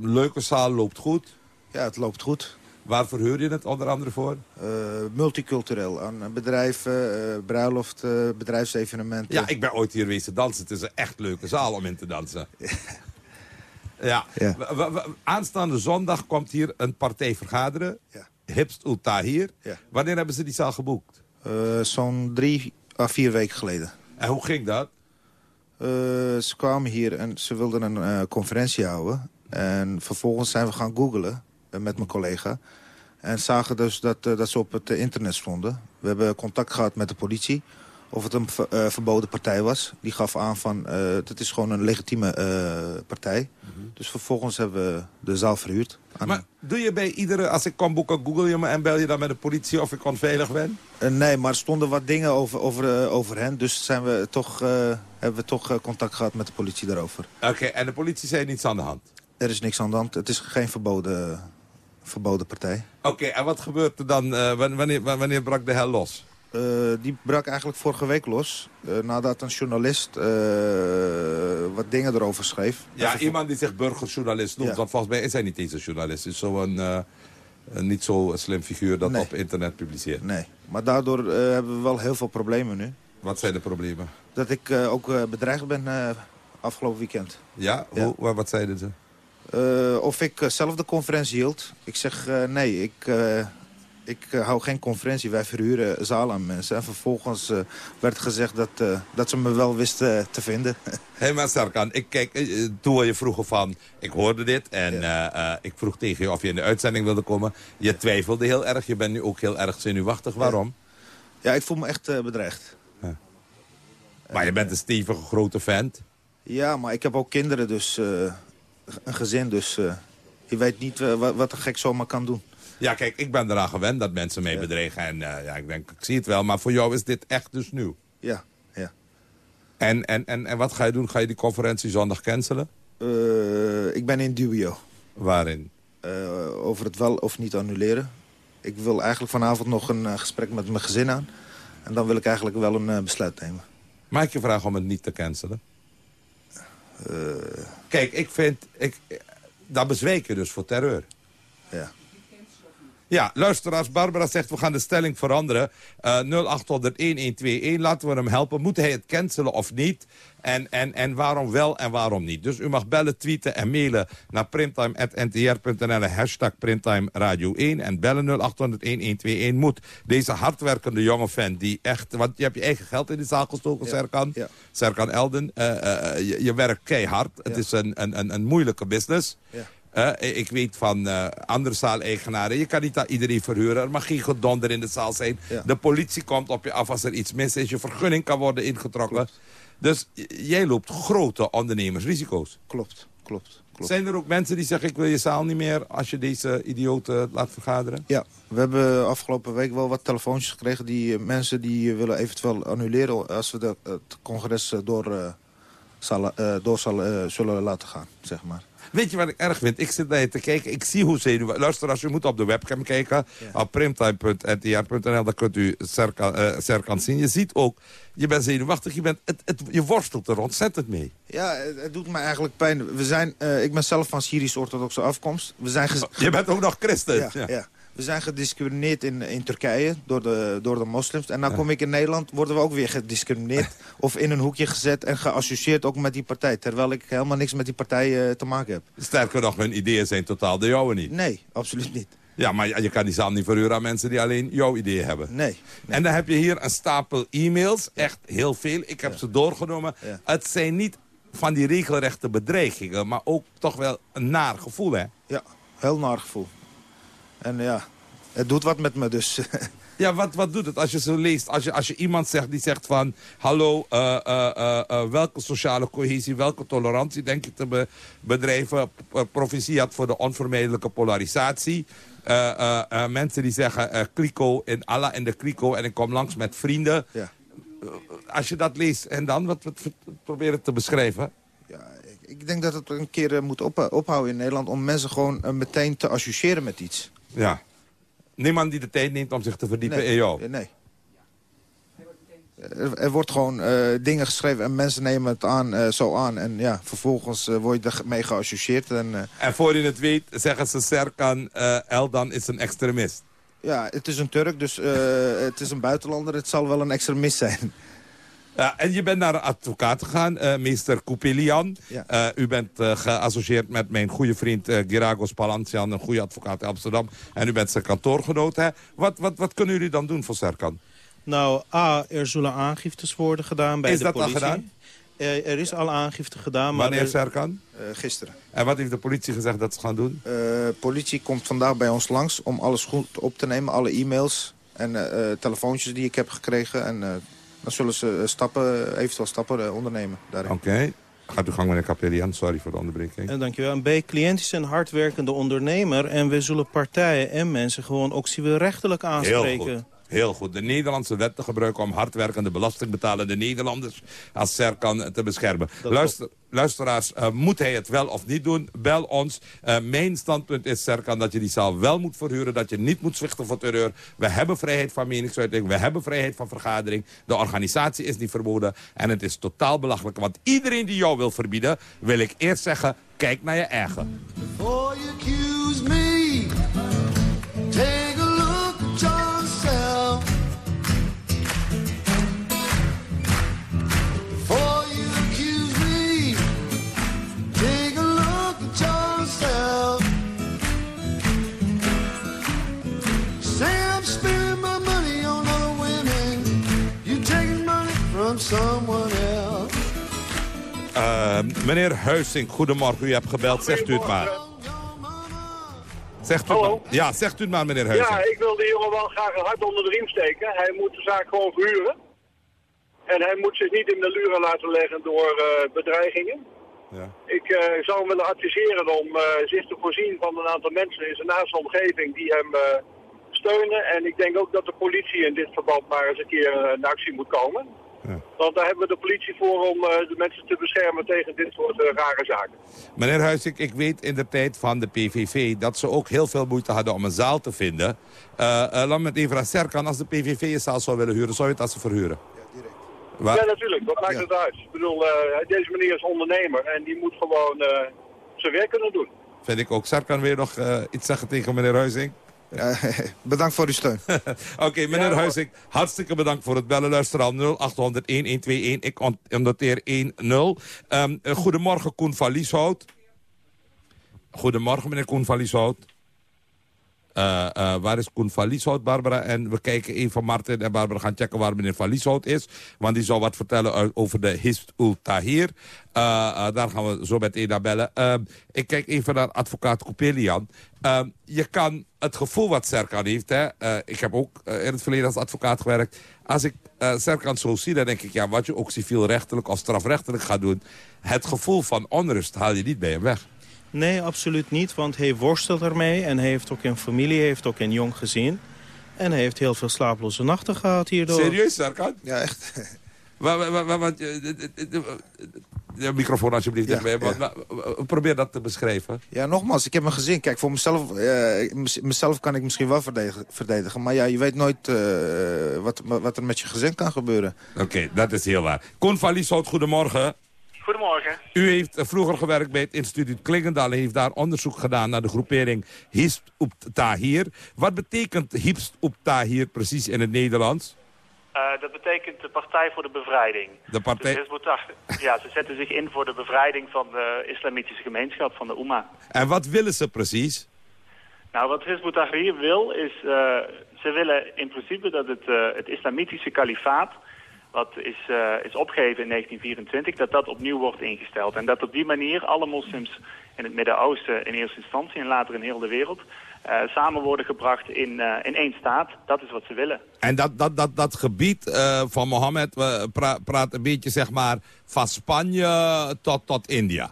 leuke zaal, loopt goed? Ja, het loopt goed. Waarvoor huur je het onder andere voor? Uh, multicultureel. Aan bedrijven, uh, bruiloft, uh, bedrijfsevenementen. Ja, ik ben ooit hier geweest te dansen. Het is een echt leuke zaal om in te dansen. ja. ja. Aanstaande zondag komt hier een partij vergaderen. Ja. Hipst Tahir. Ja. Wanneer hebben ze die zaal geboekt? Zo'n drie à vier weken geleden. En hoe ging dat? Eh, ze kwamen hier en ze wilden een eh, conferentie houden. En vervolgens zijn we gaan googlen eh, met mijn collega. En zagen dus dat, dat ze op het internet stonden. We hebben contact gehad met de politie. Of het een ver- verboden partij was. Die gaf aan van, het is gewoon een legitieme partij. Dus vervolgens hebben we de zaal verhuurd. Aan- Maar doe je bij iedere, als ik kom boeken, google je me en bel je dan met de politie of ik onveilig ben? Eh, nee, maar er stonden wat dingen over, over, eh, over hen. Dus zijn we toch, eh, hebben we toch contact gehad met de politie daarover. Oké, en de politie zei niets aan de hand? Er is niks aan de hand. Het is geen verboden, verboden partij. Oké, en wat gebeurt er dan, wan- wanneer, wa- wanneer brak de hel los? Eh, die brak eigenlijk vorige week los. eh, nadat een journalist eh, wat dingen erover schreef. Ja, iemand die zich burgerjournalist noemt, Ja. want volgens mij is hij niet eens een journalist. Het is zo'n een niet zo slim figuur dat Nee. op internet publiceert. Nee, maar daardoor hebben we wel heel veel problemen nu. Wat zijn de problemen? Dat ik ook bedreigd ben afgelopen weekend. Ja? Hoe, wa- wat zeiden ze? Of ik zelf de conferentie hield. Ik zeg nee, ik, ik eh, hou geen conferentie. Wij verhuren zalen aan mensen. En vervolgens eh, werd gezegd dat, eh, dat ze me wel wisten te vinden. Hé, hey, maar Sarkan, ik kijk, toen je vroeg van, ik hoorde dit en ik vroeg tegen je of je in de uitzending wilde komen. Je twijfelde heel erg, je bent nu ook heel erg zenuwachtig. Waarom? ja, ik voel me echt bedreigd. Maar je bent een stevige grote vent. Ja, maar ik heb ook kinderen, dus een gezin. Dus je weet niet wat, wat een gek zomaar kan doen. Ja, kijk, ik ben eraan gewend dat mensen mee bedreigen. En eh, ja, ik denk, ik zie het wel. Maar voor jou is dit echt dus nieuw. Ja, ja. En, en, en, en wat ga je doen? Ga je die conferentie zondag cancelen? Eh, ik ben in dubio. Waarin? Eh, over het wel of niet annuleren. Ik wil eigenlijk vanavond nog een gesprek met mijn gezin aan. En dan wil ik eigenlijk wel een besluit nemen. Mag ik je vragen om het niet te cancelen? Kijk, ik vind... Ik, dat bezweek je dus voor terreur. Ja. Ja, luisteraars, Barbara zegt we gaan de stelling veranderen. Eh 0800-1121, laten we hem helpen. Moet hij het cancelen of niet? En, en, en waarom wel en waarom niet? Dus u mag bellen, tweeten en mailen naar primtime.ntr.nl... hashtag Primtime Radio 1 en bellen 0800-1121. Moet deze hardwerkende jonge fan die echt... want je hebt je eigen geld in die zaal gestoken, Serkan. Serkan Elden, eh, je, je werkt keihard. Het is een, een, een, een moeilijke business. Ja. Ik weet van eh, andere zaaleigenaren, je kan niet aan iedereen verhuren. Er mag geen gedonder in de zaal zijn. Ja. De politie komt op je af als er iets mis is. Je vergunning kan worden ingetrokken. Dus jij loopt grote ondernemersrisico's. Klopt, klopt. klopt. Zijn er ook mensen die zeggen, ik wil je zaal niet meer... als je deze idioten laat vergaderen? Ja, we hebben afgelopen week wel wat telefoontjes gekregen... die eh, mensen die eh, willen eventueel annuleren... als we de, het congres door, zal, door zal, zullen laten gaan, zeg maar. Weet je wat ik erg vind? Ik zit naar je te kijken. Ik zie hoe zenuwachtig... Luister, als je moet op de webcam kijken. Op primtime.ntr.nl. Dan kunt u Serkan, eh, Serkan zien. Je ziet ook, je bent zenuwachtig. Je, bent, het, het, je worstelt er ontzettend mee. Ja, het, doet me eigenlijk pijn. We zijn, eh, ik ben zelf van Syrisch-orthodoxe afkomst. We zijn Oh, Je bent ook nog christen. Ja, Ja. ja. We zijn gediscrimineerd in, in Turkije door de, door de moslims. En dan kom ik in Nederland, worden we ook weer gediscrimineerd. of in een hoekje gezet en geassocieerd ook met die partij. Terwijl ik helemaal niks met die partij eh, te maken heb. Sterker nog, hun ideeën zijn totaal de jouwe niet. Nee, absoluut niet. Ja, maar je kan die zaal niet verhuren aan mensen die alleen jouw ideeën hebben. Nee. En dan heb je hier een stapel e-mails. Echt heel veel. Ik heb ze doorgenomen. Het zijn niet van die regelrechte bedreigingen, maar ook toch wel een naar gevoel, hè? Ja, heel naar gevoel. En ja, het doet wat met me dus. Ja, wat, wat doet het als je zo leest? Als je, als je iemand zegt die zegt van... Hallo, eh, eh, eh, welke sociale cohesie, welke tolerantie denk je te be- bedrijven? Proficiat voor de onvermijdelijke polarisatie. Mensen die zeggen kliko in Allah in de kliko en ik kom langs met vrienden. Ja. Als je dat leest en dan, wat, wat, wat- probeer het te beschrijven. ik denk dat het een keer moet op, ophouden in Nederland... om mensen gewoon meteen te associëren met iets. Ja. Niemand die de tijd neemt om zich te verdiepen Nee, in jou. Nee. Er, er wordt gewoon eh, dingen geschreven en mensen nemen het aan, eh, zo aan. En ja, vervolgens eh, word je ermee geassocieerd. En, En voor je het weet zeggen ze Serkan Eldan is een extremist. ja, het is een Turk, dus het is een buitenlander. Het zal wel een extremist zijn. Ja, en je bent naar een advocaat gegaan, eh, meester Koupelian. Ja. Eh, u bent eh, geassocieerd met mijn goede vriend eh Geragos Palancian, een goede advocaat in Amsterdam. En u bent zijn kantoorgenoot. Hè? Wat, wat, wat kunnen jullie dan doen voor Serkan? Nou, A, er zullen aangiftes worden gedaan bij Is de dat al politie. gedaan? Er, er is al aangifte gedaan. Maar Wanneer, er- Serkan? Eh, gisteren. En wat heeft de politie gezegd dat ze gaan doen? Eh, politie komt vandaag bij ons langs om alles goed op te nemen. Alle e-mails en eh, eh, telefoontjes die ik heb gekregen. En eh, dan zullen ze eh, stappen, eventueel stappen eh, ondernemen daarin. Oké. Gaat u gang, meneer Capellian. Sorry voor de onderbreking. En dankjewel. Een B-cliënt is een hardwerkende ondernemer. En we zullen partijen en mensen gewoon ook civilrechtelijk Heel aanspreken. goed. Heel goed. De Nederlandse wet te gebruiken om hardwerkende belastingbetalende Nederlanders als Serkan te beschermen. Luister, luisteraars, eh, moet hij het wel of niet doen? Bel ons. Eh, mijn standpunt is, Serkan, dat je die zaal wel moet verhuren. Dat je niet moet zwichten voor terreur. We hebben vrijheid van meningsuiting. We hebben vrijheid van vergadering. De organisatie is niet verboden. En het is totaal belachelijk. Want iedereen die jou wil verbieden, wil ik eerst zeggen, kijk naar je eigen. From someone else. Eh, meneer Huizing, goedemorgen. U hebt gebeld. Zegt u het maar. Zegt u het maar. Ja, zegt u het maar, meneer Huizing. Ja, ik wil die jongen wel graag een hart onder de riem steken. Hij moet de zaak gewoon verhuren. En hij moet zich niet in de luren laten leggen door eh, bedreigingen. Ja. Ik eh, zou hem willen adviseren om eh, zich te voorzien van een aantal mensen in zijn naaste omgeving die hem eh, steunen. En ik denk ook dat de politie in dit verband maar eens een keer in actie moet komen. Want daar hebben we de politie voor om eh, de mensen te beschermen tegen dit soort eh, rare zaken. Meneer Huizing, ik weet in de tijd van de PVV dat ze ook heel veel moeite hadden om een zaal te vinden. Eh eh, laat me het even aan Serkan, als de PVV een zaal zou willen huren, zou je het als ze verhuren? Waar- Ja, natuurlijk. Wat maakt het uit? Ik bedoel, eh, deze meneer is ondernemer en die moet gewoon eh, zijn werk kunnen doen. Vind ik ook. Serkan, wil je nog eh, iets zeggen tegen meneer Huizing? bedankt voor uw steun. Oké, meneer Huizing, hartstikke bedankt voor het bellen. Luister al 0800 1121. Ik noteer 1-0. Ehm, eh, goedemorgen, Koen van Lieshout. Goedemorgen, meneer Koen van Lieshout. Eh, eh, waar is Koen van Lieshout, Barbara? En we kijken even, Martin en Barbara gaan checken waar meneer van Lieshout is. Want die zal wat vertellen over de Hist ul Tahir. Eh, daar gaan we zo meteen naar bellen. Ehm, ik kijk even naar advocaat Coupelian. Ehm, je kan het gevoel wat Serkan heeft... Hè, ik heb ook in het verleden als advocaat gewerkt. Als ik Serkan zo zie, dan denk ik... ja, wat je ook civielrechtelijk of strafrechtelijk gaat doen... het gevoel van onrust haal je niet bij hem weg. Nee, absoluut niet, want hij worstelt ermee. En hij heeft ook een familie, heeft ook een jong gezin. En hij heeft heel veel slaaploze nachten gehad hierdoor. Serieus, Serkan? Ja, echt. De microfoon alsjeblieft. Ja, Probeer dat te beschrijven. Ja, nogmaals, ik heb mijn gezin. Kijk, voor mezelf, eh, mez- mezelf kan ik misschien wel verdedigen, verdedigen. Maar ja, je weet nooit eh, wat, wat er met je gezin kan gebeuren. Oké, dat is heel waar. Koen van Lieshout, goedemorgen. Goedemorgen. U heeft vroeger gewerkt bij het instituut Klingendal... en heeft daar onderzoek gedaan naar de groepering Hisp op Tahir. Wat betekent Hisp op Tahir precies in het Nederlands? Eh, dat betekent de Partij voor de Bevrijding. De partij... Dus ja, ze zetten zich in voor de bevrijding van de islamitische gemeenschap, van de Oema. En wat willen ze precies? Nou, wat Hizb ut-Tahrir wil, is... eh, ze willen in principe dat het, eh, het islamitische kalifaat... wat is, eh, is opgegeven in 1924, dat dat opnieuw wordt ingesteld. En dat op die manier alle moslims in het Midden-Oosten in eerste instantie... en later in heel de wereld... eh, samen worden gebracht in, eh, in één staat. Dat is wat ze willen. En dat, dat, dat, dat gebied van Mohammed pra praat een beetje zeg maar van Spanje tot, tot India.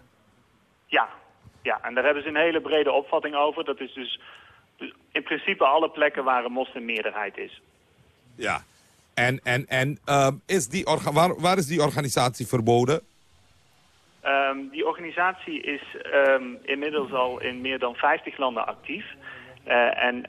Ja, ja, en daar hebben ze een hele brede opvatting over. Dat is dus, dus in principe alle plekken waar een moslimmeerderheid is. Ja. En, en, en ehm, is die waar, waar is die organisatie verboden? Ehm, die organisatie is ehm, inmiddels al in meer dan 50 landen actief. Eh, en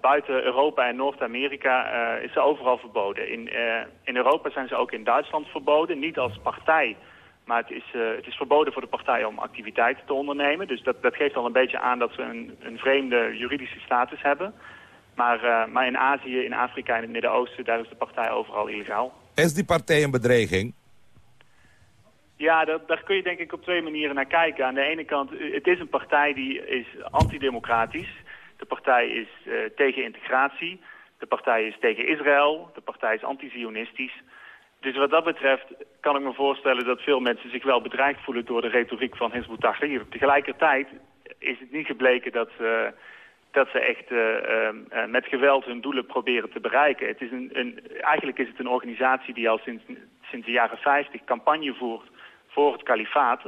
buiten Europa en Noord-Amerika eh, is ze overal verboden. In, eh, in Europa zijn ze ook in Duitsland verboden, niet als partij. Maar het is, het is verboden voor de partij om activiteiten te ondernemen. Dus dat, dat geeft al een beetje aan dat ze een, een vreemde juridische status hebben. Maar, eh, maar in Azië, in Afrika en het Midden-Oosten, daar is de partij overal illegaal. Is die partij een bedreiging? Ja, dat, daar kun je denk ik op twee manieren naar kijken. Aan de ene kant, eh, het is een partij die is antidemocratisch. De partij is eh, tegen integratie. De partij is tegen Israël. De partij is anti-Zionistisch. Dus wat dat betreft kan ik me voorstellen dat veel mensen zich wel bedreigd voelen door de retoriek van Hizb Tahrir. Tegelijkertijd is het niet gebleken dat, uh, dat ze echt uh, uh, met geweld hun doelen proberen te bereiken. Het is een, een, eigenlijk is het een organisatie die al sinds, sinds de jaren 50 campagne voert voor het kalifaat.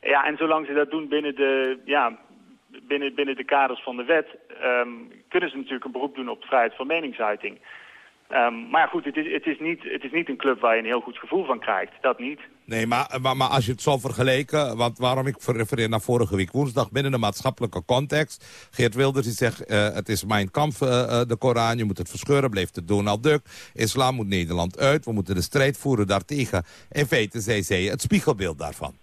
Ja, en zolang ze dat doen binnen de, ja, binnen, binnen de kaders van de wet... Um, kunnen ze natuurlijk een beroep doen op de vrijheid van meningsuiting. Um, maar goed, het is, het, is niet, het is niet een club waar je een heel goed gevoel van krijgt. Dat niet. Nee, maar, maar, maar als je het zo vergeleken... want waarom ik refereer naar vorige week woensdag... binnen de maatschappelijke context... Geert Wilders die zegt, uh, het is mijn kamp, uh, de Koran... je moet het verscheuren, bleef het Donald Duck. Islam moet Nederland uit, we moeten de strijd voeren daartegen. In feite, zei zij, het spiegelbeeld daarvan.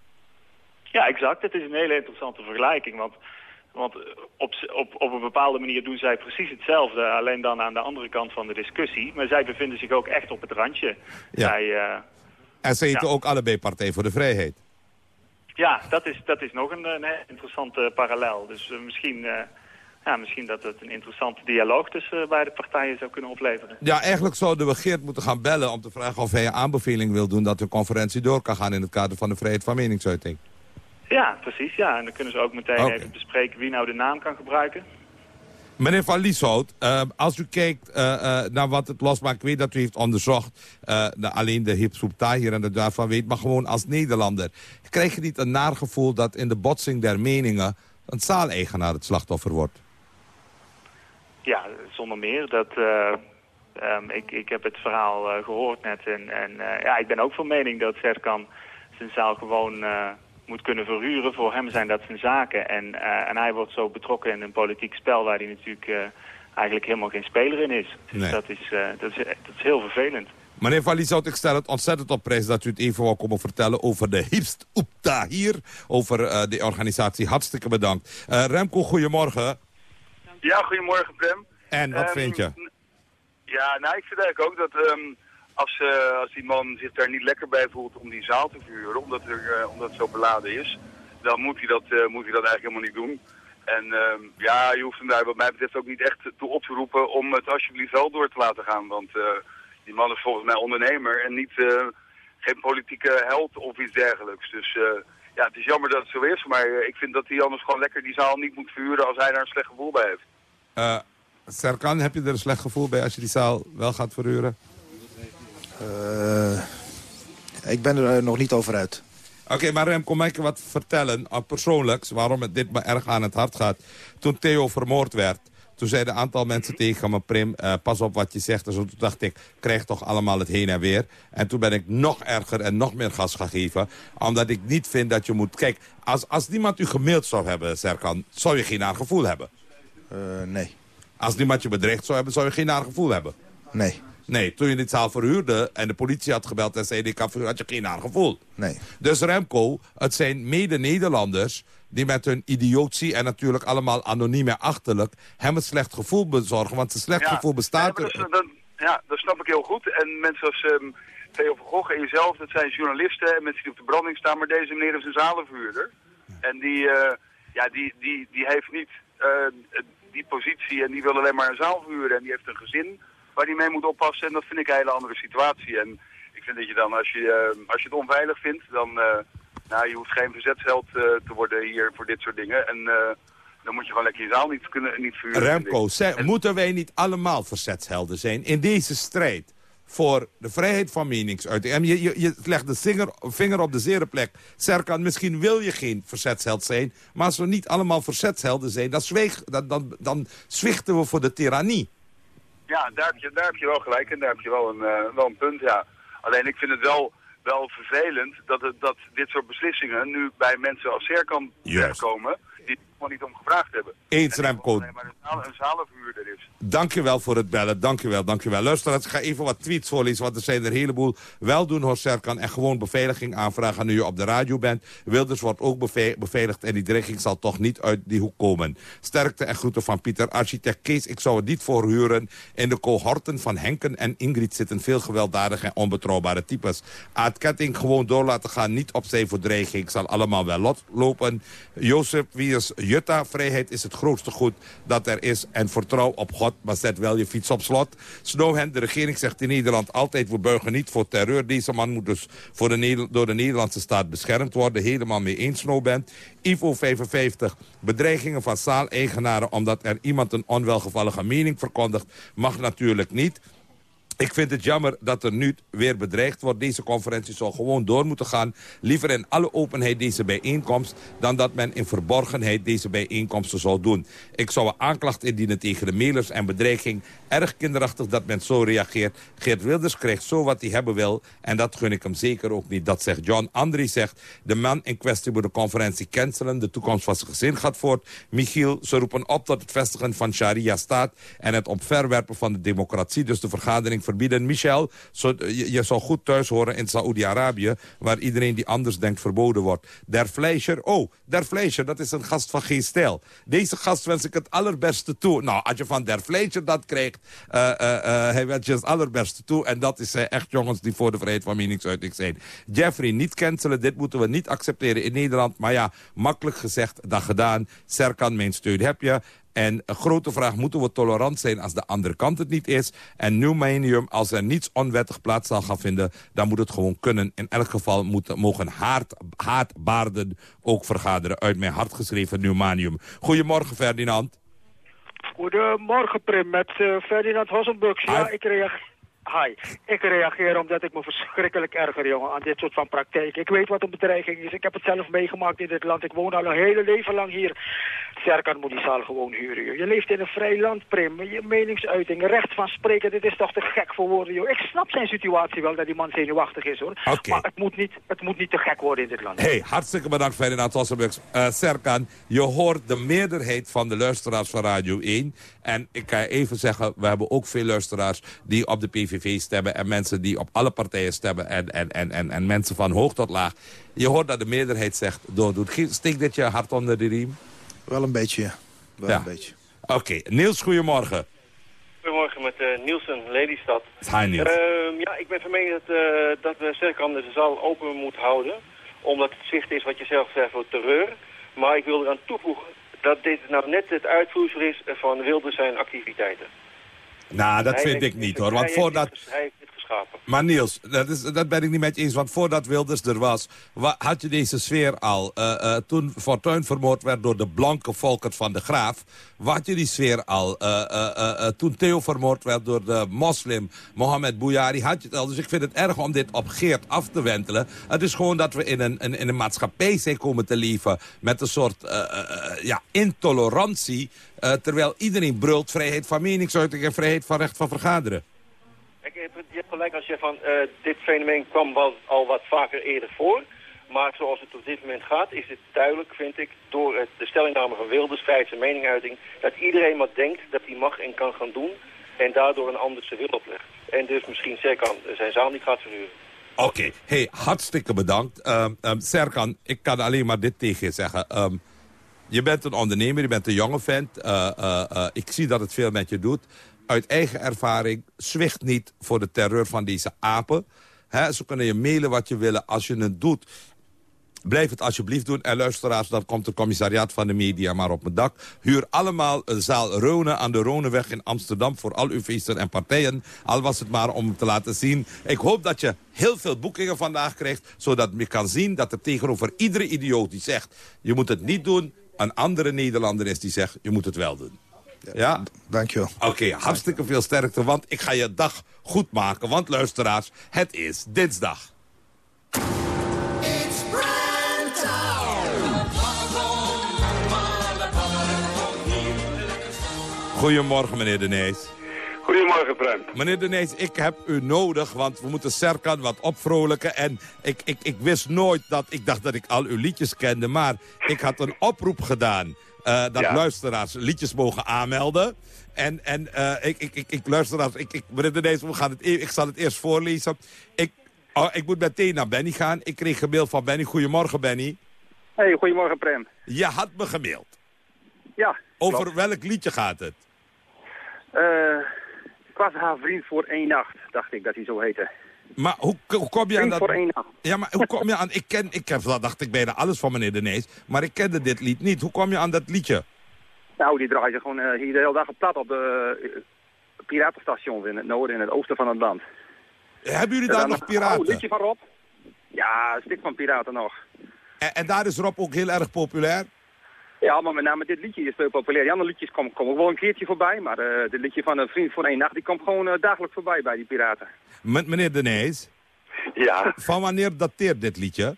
Ja, exact. Het is een hele interessante vergelijking, want... Want op, op, op een bepaalde manier doen zij precies hetzelfde, alleen dan aan de andere kant van de discussie. Maar zij bevinden zich ook echt op het randje. Ja. Zij, uh, en ze heten ja. ook allebei Partij voor de Vrijheid. Ja, dat is, dat is nog een, een interessante parallel. Dus uh, misschien, ja, misschien dat het een interessante dialoog tussen beide partijen zou kunnen opleveren. Ja, eigenlijk zouden we Geert moeten gaan bellen om te vragen of hij een aanbeveling wil doen... dat de conferentie door kan gaan in het kader van de vrijheid van meningsuiting. Ja, precies. Ja. En dan kunnen ze ook meteen okay. even bespreken wie nou de naam kan gebruiken. Meneer Van Lieshout, uh, als u kijkt uh, uh, naar wat het losmaakt... ik weet dat u heeft onderzocht, de, alleen de hipsoep hier en dat daarvan weet... maar gewoon als Nederlander. Krijg je niet een naar gevoel dat in de botsing der meningen... een zaaleigenaar het slachtoffer wordt? Ja, zonder meer. Dat, um, ik, ik heb het verhaal gehoord net. En, en ja, ik ben ook van mening dat Serkan zijn zaal gewoon moet kunnen verhuren. Voor hem zijn dat zijn zaken. En, uh, en hij wordt zo betrokken in een politiek spel waar hij natuurlijk uh, eigenlijk helemaal geen speler in is. Dus nee. dat, is, uh, dat, is, dat is heel vervelend. Meneer Valizout, ik stel het ontzettend op prijs dat u het even wou komen vertellen over de Hipst Oepta hier. Over de organisatie. Hartstikke bedankt. Remco, goedemorgen. Ja, goedemorgen Prem. En wat um, vind je? Ja, nou ik vind eigenlijk ook dat... Um, als, uh, als die man zich daar niet lekker bij voelt om die zaal te verhuren, omdat, er, uh, omdat het zo beladen is, dan moet hij dat, uh, moet eigenlijk helemaal niet doen. En ja, je hoeft hem daar wat mij betreft ook niet echt toe op te roepen om het alsjeblieft wel door te laten gaan. Want die man is volgens mij ondernemer en niet geen politieke held of iets dergelijks. Dus ja, het is jammer dat het zo is, maar ik vind dat hij anders gewoon lekker die zaal niet moet verhuren als hij daar een slecht gevoel bij heeft. Serkan, heb je er een slecht gevoel bij als je die zaal wel gaat verhuren? Uh, ik ben er nog niet over uit. Oké, okay, maar Rem, kom ik wat vertellen, uh, persoonlijk, waarom het dit me erg aan het hart gaat. Toen Theo vermoord werd, toen zeiden een aantal mensen tegen me, Prim, uh, pas op wat je zegt. En zo, toen dacht ik, krijg toch allemaal het heen en weer. En toen ben ik nog erger en nog meer gas gaan geven. Omdat ik niet vind dat je moet... Kijk, als, als niemand u gemaild zou hebben, Serkan, zou je geen naar gevoel hebben? Uh, nee. Als niemand je bedreigd zou hebben, zou je geen naar gevoel hebben? Nee. Nee, toen je dit zaal verhuurde en de politie had gebeld en zei... ik had je geen naar gevoel. Nee. Dus Remco, het zijn mede-Nederlanders die met hun idiotie en natuurlijk allemaal anoniem en achterlijk... hem een slecht gevoel bezorgen, want een slecht ja, gevoel bestaat ja, dat, dat, ja, dat snap ik heel goed. En mensen als um, Theo van Gogh en jezelf, dat zijn journalisten en mensen die op de branding staan... maar deze meneer is een zalenverhuurder. En die, uh, ja, die, die, die heeft niet uh, die positie en die wil alleen maar een zaal verhuren. En die heeft een gezin waar die mee moet oppassen. En dat vind ik een hele andere situatie. En ik vind dat je dan, als je, uh, als je het onveilig vindt, dan... Uh, nou, je hoeft geen verzetsheld uh, te worden hier voor dit soort dingen. En dan moet je gewoon lekker je zaal niet, kunnen, niet vuren. Remco, en... moeten wij niet allemaal verzetshelden zijn in deze strijd? voor de vrijheid van meningsuiting. En je, je, je legt de vinger, vinger op de zere plek. Serkan, misschien wil je geen verzetsheld zijn... maar als we niet allemaal verzetshelden zijn... dan, zweeg, dan, dan, dan zwichten we voor de tirannie. Ja, daar heb, je, daar heb je wel gelijk en daar heb je wel een, uh, wel een punt, ja. Alleen ik vind het wel, wel vervelend dat, het, dat dit soort beslissingen nu bij mensen als Serkan die er gewoon niet om gevraagd hebben. Eens, Remco. maar een, zalenverhuurder is. Dankjewel voor het bellen, dankjewel, dankjewel. Luister, ik ga even wat tweets voorlezen, want er zijn er een heleboel. Wel doen, hoor, Serkan, en gewoon beveiliging aanvragen nu je op de radio bent. Wilders wordt ook beve beveiligd en die dreiging zal toch niet uit die hoek komen. Sterkte en groeten van Pieter. Architect Kees, ik zou het niet voorhuren. In de cohorten van Henken en Ingrid zitten veel gewelddadige en onbetrouwbare types. Aad Ketting gewoon door laten gaan, niet opzij voor dreiging. Zal allemaal wel lot lopen. Jozef, wie is Jutta, vrijheid is het grootste goed dat er is. En vertrouw op God, maar zet wel je fiets op slot. Snowhand, de regering zegt in Nederland altijd... we buigen niet voor terreur. Deze man moet dus voor de, door de Nederlandse staat beschermd worden. Helemaal mee eens, Snowband. Ivo 55, bedreigingen van zaaleigenaren... omdat er iemand een onwelgevallige mening verkondigt... mag natuurlijk niet... Ik vind het jammer dat er nu weer bedreigd wordt. Deze conferentie zou gewoon door moeten gaan. Liever in alle openheid deze bijeenkomst... dan dat men in verborgenheid deze bijeenkomsten zou doen. Ik zou een aanklacht indienen tegen de mailers en bedreiging. Erg kinderachtig dat men zo reageert. Geert Wilders krijgt zo wat hij hebben wil. En dat gun ik hem zeker ook niet. Dat zegt John. André zegt, de man in kwestie moet de conferentie cancelen. De toekomst van zijn gezin gaat voort. Michiel, ze roepen op tot het vestigen van sharia-staat... en het opverwerpen van de democratie. Dus de vergadering verbieden. Michel, zo, je, je zou goed thuis horen in Saoedi-Arabië... waar iedereen die anders denkt verboden wordt. Der Fleischer, oh, Der Fleischer, dat is een gast van geen stijl. Deze gast wens ik het allerbeste toe. Nou, als je van Der Fleischer dat krijgt... Uh, uh, uh, hij wens je het allerbeste toe. En dat is echt jongens die voor de vrijheid van meningsuiting zijn. Jeffrey, niet cancelen, dit moeten we niet accepteren in Nederland. Maar ja, makkelijk gezegd dan gedaan. Serkan, mijn steun heb je. En een grote vraag, moeten we tolerant zijn als de andere kant het niet is? En Newmanium, als er niets onwettig plaats zal gaan vinden... dan moet het gewoon kunnen. In elk geval moeten, mogen haat, haatbaarden ook vergaderen. Uit mijn hart geschreven Newmanium. Goedemorgen, Ferdinand. Goedemorgen, Prim, met uh, Ferdinand Hossenbux. Ja, ik reageer... Hi. Ik reageer omdat ik me verschrikkelijk erger, jongen, aan dit soort van praktijk. Ik weet wat een bedreiging is. Ik heb het zelf meegemaakt in dit land. Ik woon al een hele leven lang hier. Serkan moet die zaal gewoon huren, joh. Je leeft in een vrij land, Prim. Je meningsuiting, recht van spreken, dit is toch te gek voor woorden, joh. Ik snap zijn situatie wel, dat die man zenuwachtig is, hoor. Okay. Maar het moet, niet, het moet niet te gek worden in dit land. hey, hartstikke bedankt, Ferdinand Hossenbux. Uh, Serkan, je hoort de meerderheid van de luisteraars van Radio 1. En ik ga even zeggen, we hebben ook veel luisteraars die op de PVV stemmen... en mensen die op alle partijen stemmen en, en, en, en, en mensen van hoog tot laag. Je hoort dat de meerderheid zegt, doordoet. Steek dit je hart onder de riem? Wel een beetje, wel Ja. een beetje. Oké, Niels, goedemorgen. Goedemorgen met uh, Nielsen, Lelystad. Hi, Niels. Ehm, ja, ik ben van mening dat, eh, dat we Serkan de zaal open moeten houden. Omdat het zicht is wat je zelf zegt voor terreur. Maar ik wil eraan toevoegen dat dit nou net het uitvoersel is van Wilders zijn activiteiten. Nou, dat vind ik niet, hoor. Want voordat... Maar Niels, dat, dat ben ik niet met je eens. Want voordat Wilders er was, wa- had je deze sfeer al. Eh, eh, toen Fortuyn vermoord werd door de blanke Volkert van de Graaf... had je die sfeer al. Eh, toen Theo vermoord werd door de moslim Mohammed Bouyari... had je het al. Dus ik vind het erg om dit op Geert af te wentelen. Het is gewoon dat we in een, in, een maatschappij zijn komen te leven... met een soort ja, intolerantie... terwijl iedereen brult vrijheid van meningsuiting... en vrijheid van recht van vergaderen. Je hebt gelijk als je van eh, dit fenomeen kwam wel al wat vaker eerder voor. Maar zoals het op dit moment gaat, is het duidelijk, vind ik, door de stellingname van Wilders, vrijheid en meninguiting, dat iedereen wat denkt dat hij mag en kan gaan doen en daardoor een ander zijn wil oplegt. En dus misschien Serkan zijn zaal niet gaat verhuren. Oké, hey, hartstikke bedankt. Ehm ehm, Serkan, ik kan alleen maar dit tegen je zeggen. Ehm, je bent een ondernemer, je bent een jonge vent. Eh, eh, ik zie dat het veel met je doet. Uit eigen ervaring, zwicht niet voor de terreur van deze apen. Ze kunnen je mailen wat je willen. Als je het doet, Blijf het alsjeblieft doen. En luisteraars, dan komt het commissariaat van de media maar op mijn dak. Huur allemaal een zaal Rone aan de Roneweg in Amsterdam... voor al uw feesten en partijen. Al was het maar om te laten zien. Ik hoop dat je heel veel boekingen vandaag krijgt... zodat je kan zien dat er tegenover iedere idioot die zegt... je moet het niet doen, een andere Nederlander is die zegt... je moet het wel doen. Ja? Dankjewel. Oké, hartstikke veel sterkte, want ik ga je dag goed maken. Want luisteraars, het is dinsdag. Goedemorgen, meneer De Nees. Goedemorgen, Prem. Meneer De Nees, ik heb u nodig, want we moeten Serkan wat opvrolijken. En ik, ik, ik wist nooit dat, ik dacht dat ik al uw liedjes kende, maar ik had een oproep gedaan. Eh, dat Ja. luisteraars liedjes mogen aanmelden. En, en eh, ik, ik, ik, ik luisteraars, ik, ik, meneer De Nees, we gaan het, e- ik zal het eerst voorlezen. Ik, oh, ik moet meteen naar Benny gaan. Ik kreeg een mail van Benny. Goedemorgen, Benny. Hey, goedemorgen, Prem. Je had me gemaild. Ja, Over klopt. welk liedje gaat het? Eh, ik was haar vriend voor één nacht, dacht ik dat hij zo heette. Maar hoe, hoe kom je aan dat... Ja, maar hoe kom je aan... Ik, ken, ik heb, dat dacht ik bijna alles van meneer De Nees. Maar ik kende dit lied niet. Hoe kom je aan dat liedje? Nou, die draaien gewoon eh, hier de hele dag op plat op de uh, piratenstations in het noorden en het oosten van het land. Hebben jullie daar nog een piraten? oud liedje van Rob. Ja, een stuk van piraten nog. En, en daar is Rob ook heel erg populair? Ja, maar met name dit liedje is veel populair. Die andere liedjes komen kom ook wel een keertje voorbij. Maar eh dit liedje van een vriend voor één nacht, die komt gewoon eh, dagelijks voorbij bij die piraten. Met meneer De Nees? Ja. Van wanneer dateert dit liedje?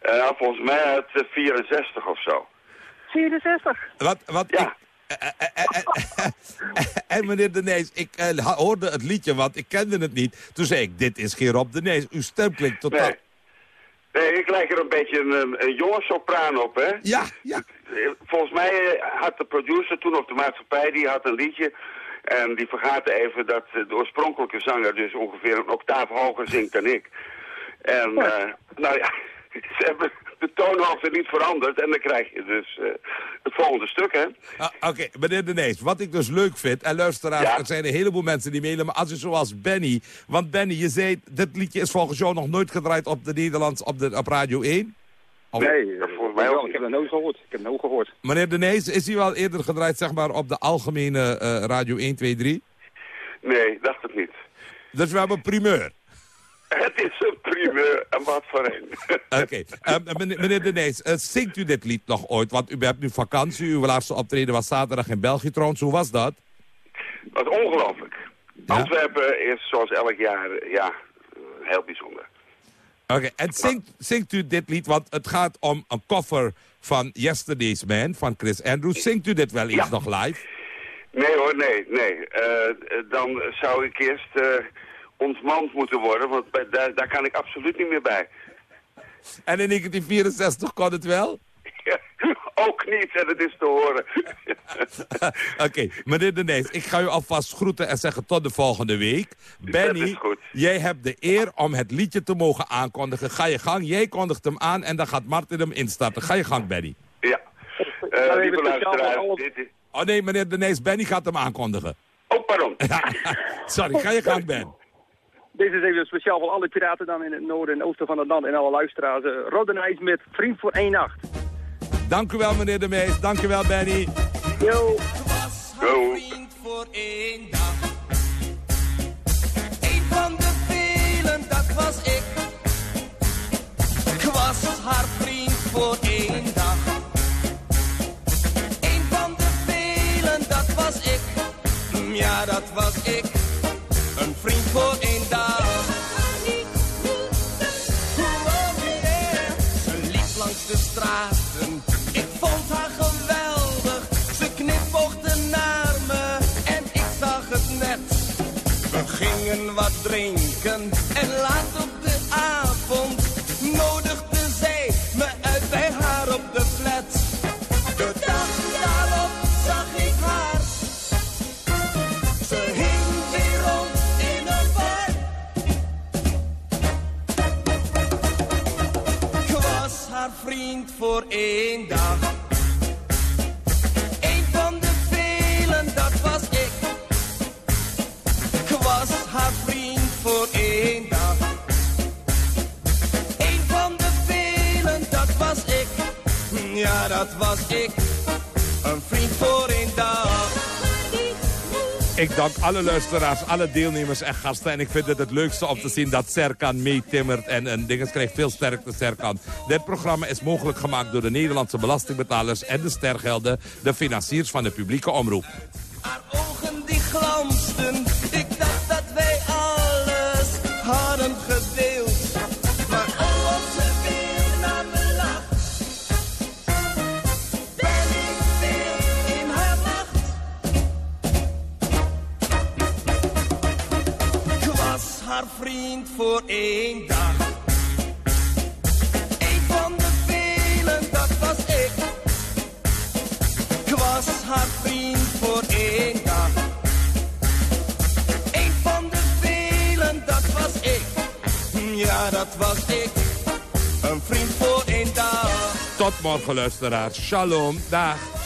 Eh, nou, volgens mij uit eh, 64 of zo. 64? Wat, wat ik... En meneer De Nees, ik eh, hoorde het liedje, want ik kende het niet. Toen zei ik, dit is geen Rob De Nees. Uw stem klinkt totaal... Nee. Nee, ik lijk er een beetje een, een, jonge sopraan op, hè? Ja, ja. Volgens mij eh, had de producer toen op de maatschappij, die had een liedje... En die vergaat even dat eh, de oorspronkelijke zanger dus ongeveer een octaaf hoger zingt dan ik. En, eh, nou ja, ze hebben de toonhoogte niet veranderd en dan krijg je dus eh, het volgende stuk, hè? Ah, Oké, meneer De Nees, wat ik dus leuk vind... en luisteraars, er zijn een heleboel mensen die mailen... maar als u zoals Benny... want Benny, je zei, dit liedje is volgens jou nog nooit gedraaid op de Nederlands... op, de, op Radio 1? Of- Nee, volgens mij wel. Ik heb het nooit gehoord. Ik heb het nooit gehoord. Meneer De Nees, is hij wel eerder gedraaid zeg maar, op de algemene eh, Radio 1, 2, 3? Nee, dacht het niet. Dus we hebben een primeur. Het is een primeur, en wat voor een. Oké, eh, meneer, meneer De Nees, eh, zingt u dit lied nog ooit? Want u hebt nu vakantie, uw laatste optreden was zaterdag in België trouwens. Hoe was dat? Wat ongelooflijk. Antwerpen is zoals elk jaar, ja, heel bijzonder. Oké, en zingt, zingt u dit lied, want het gaat om een cover van Yesterday's Man van Chris Andrews. Zingt u dit wel eens nog live? Nee hoor, nee, nee. Eh, dan zou ik eerst eh ontmand moeten worden, want bij- daar, daar kan ik absoluut niet meer bij. En in 1964 kon het wel? Ook niet, en het is te horen. Oké, meneer De Nees, ik ga u alvast groeten en zeggen tot de volgende week. Benny, jij hebt de eer om het liedje te mogen aankondigen. Ga je gang, jij kondigt hem aan en dan gaat Martin hem instarten. Ga je gang, Benny. Ja. Eh, lieve luisteraars, dit is... Oh nee, meneer De Nees, Benny gaat hem aankondigen. Oh, pardon. Sorry, ga je gang, Ben. Deze is even speciaal voor alle piraten dan in het noorden en oosten van het land en alle luisteraars. Uh, Rodenijs met Vriend voor één nacht. Dank u wel, meneer De Mees. Dank u wel, Benny. Yo. Go. voor één dag. Eén van de velen, dat was ik. Ik was haar vriend voor één dag. Eén van de velen, dat was ik. Mm, Ja, dat was ik. Een vriend voor één dag. Ze liep langs de straten. Ik vond haar geweldig. Ze knipoogde naar me en ik zag het net. We gingen wat drinken en laat op de avond voor één dag. Eén van de velen, dat was ik. Ik was haar vriend voor één dag. Eén van de velen, dat was ik. Ja, dat was ik. Een vriend voor één dag. Ik dank alle luisteraars, alle deelnemers en gasten. En ik vind het het leukste om te zien dat Serkan meetimmert. En een ding krijgt veel sterkte, Serkan. Dit programma is mogelijk gemaakt door de Nederlandse belastingbetalers... en de stergelden, de financiers van de publieke omroep. ogen die glansten. Vriend voor één dag. Eén van de velen, dat was ik. Ik was haar vriend voor één dag. Eén van de velen, dat was ik. Ja, dat was ik. Een vriend voor één dag. Tot morgen, luisteraars. Shalom. Dag.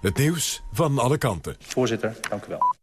Het nieuws van alle kanten. Voorzitter, dank u wel.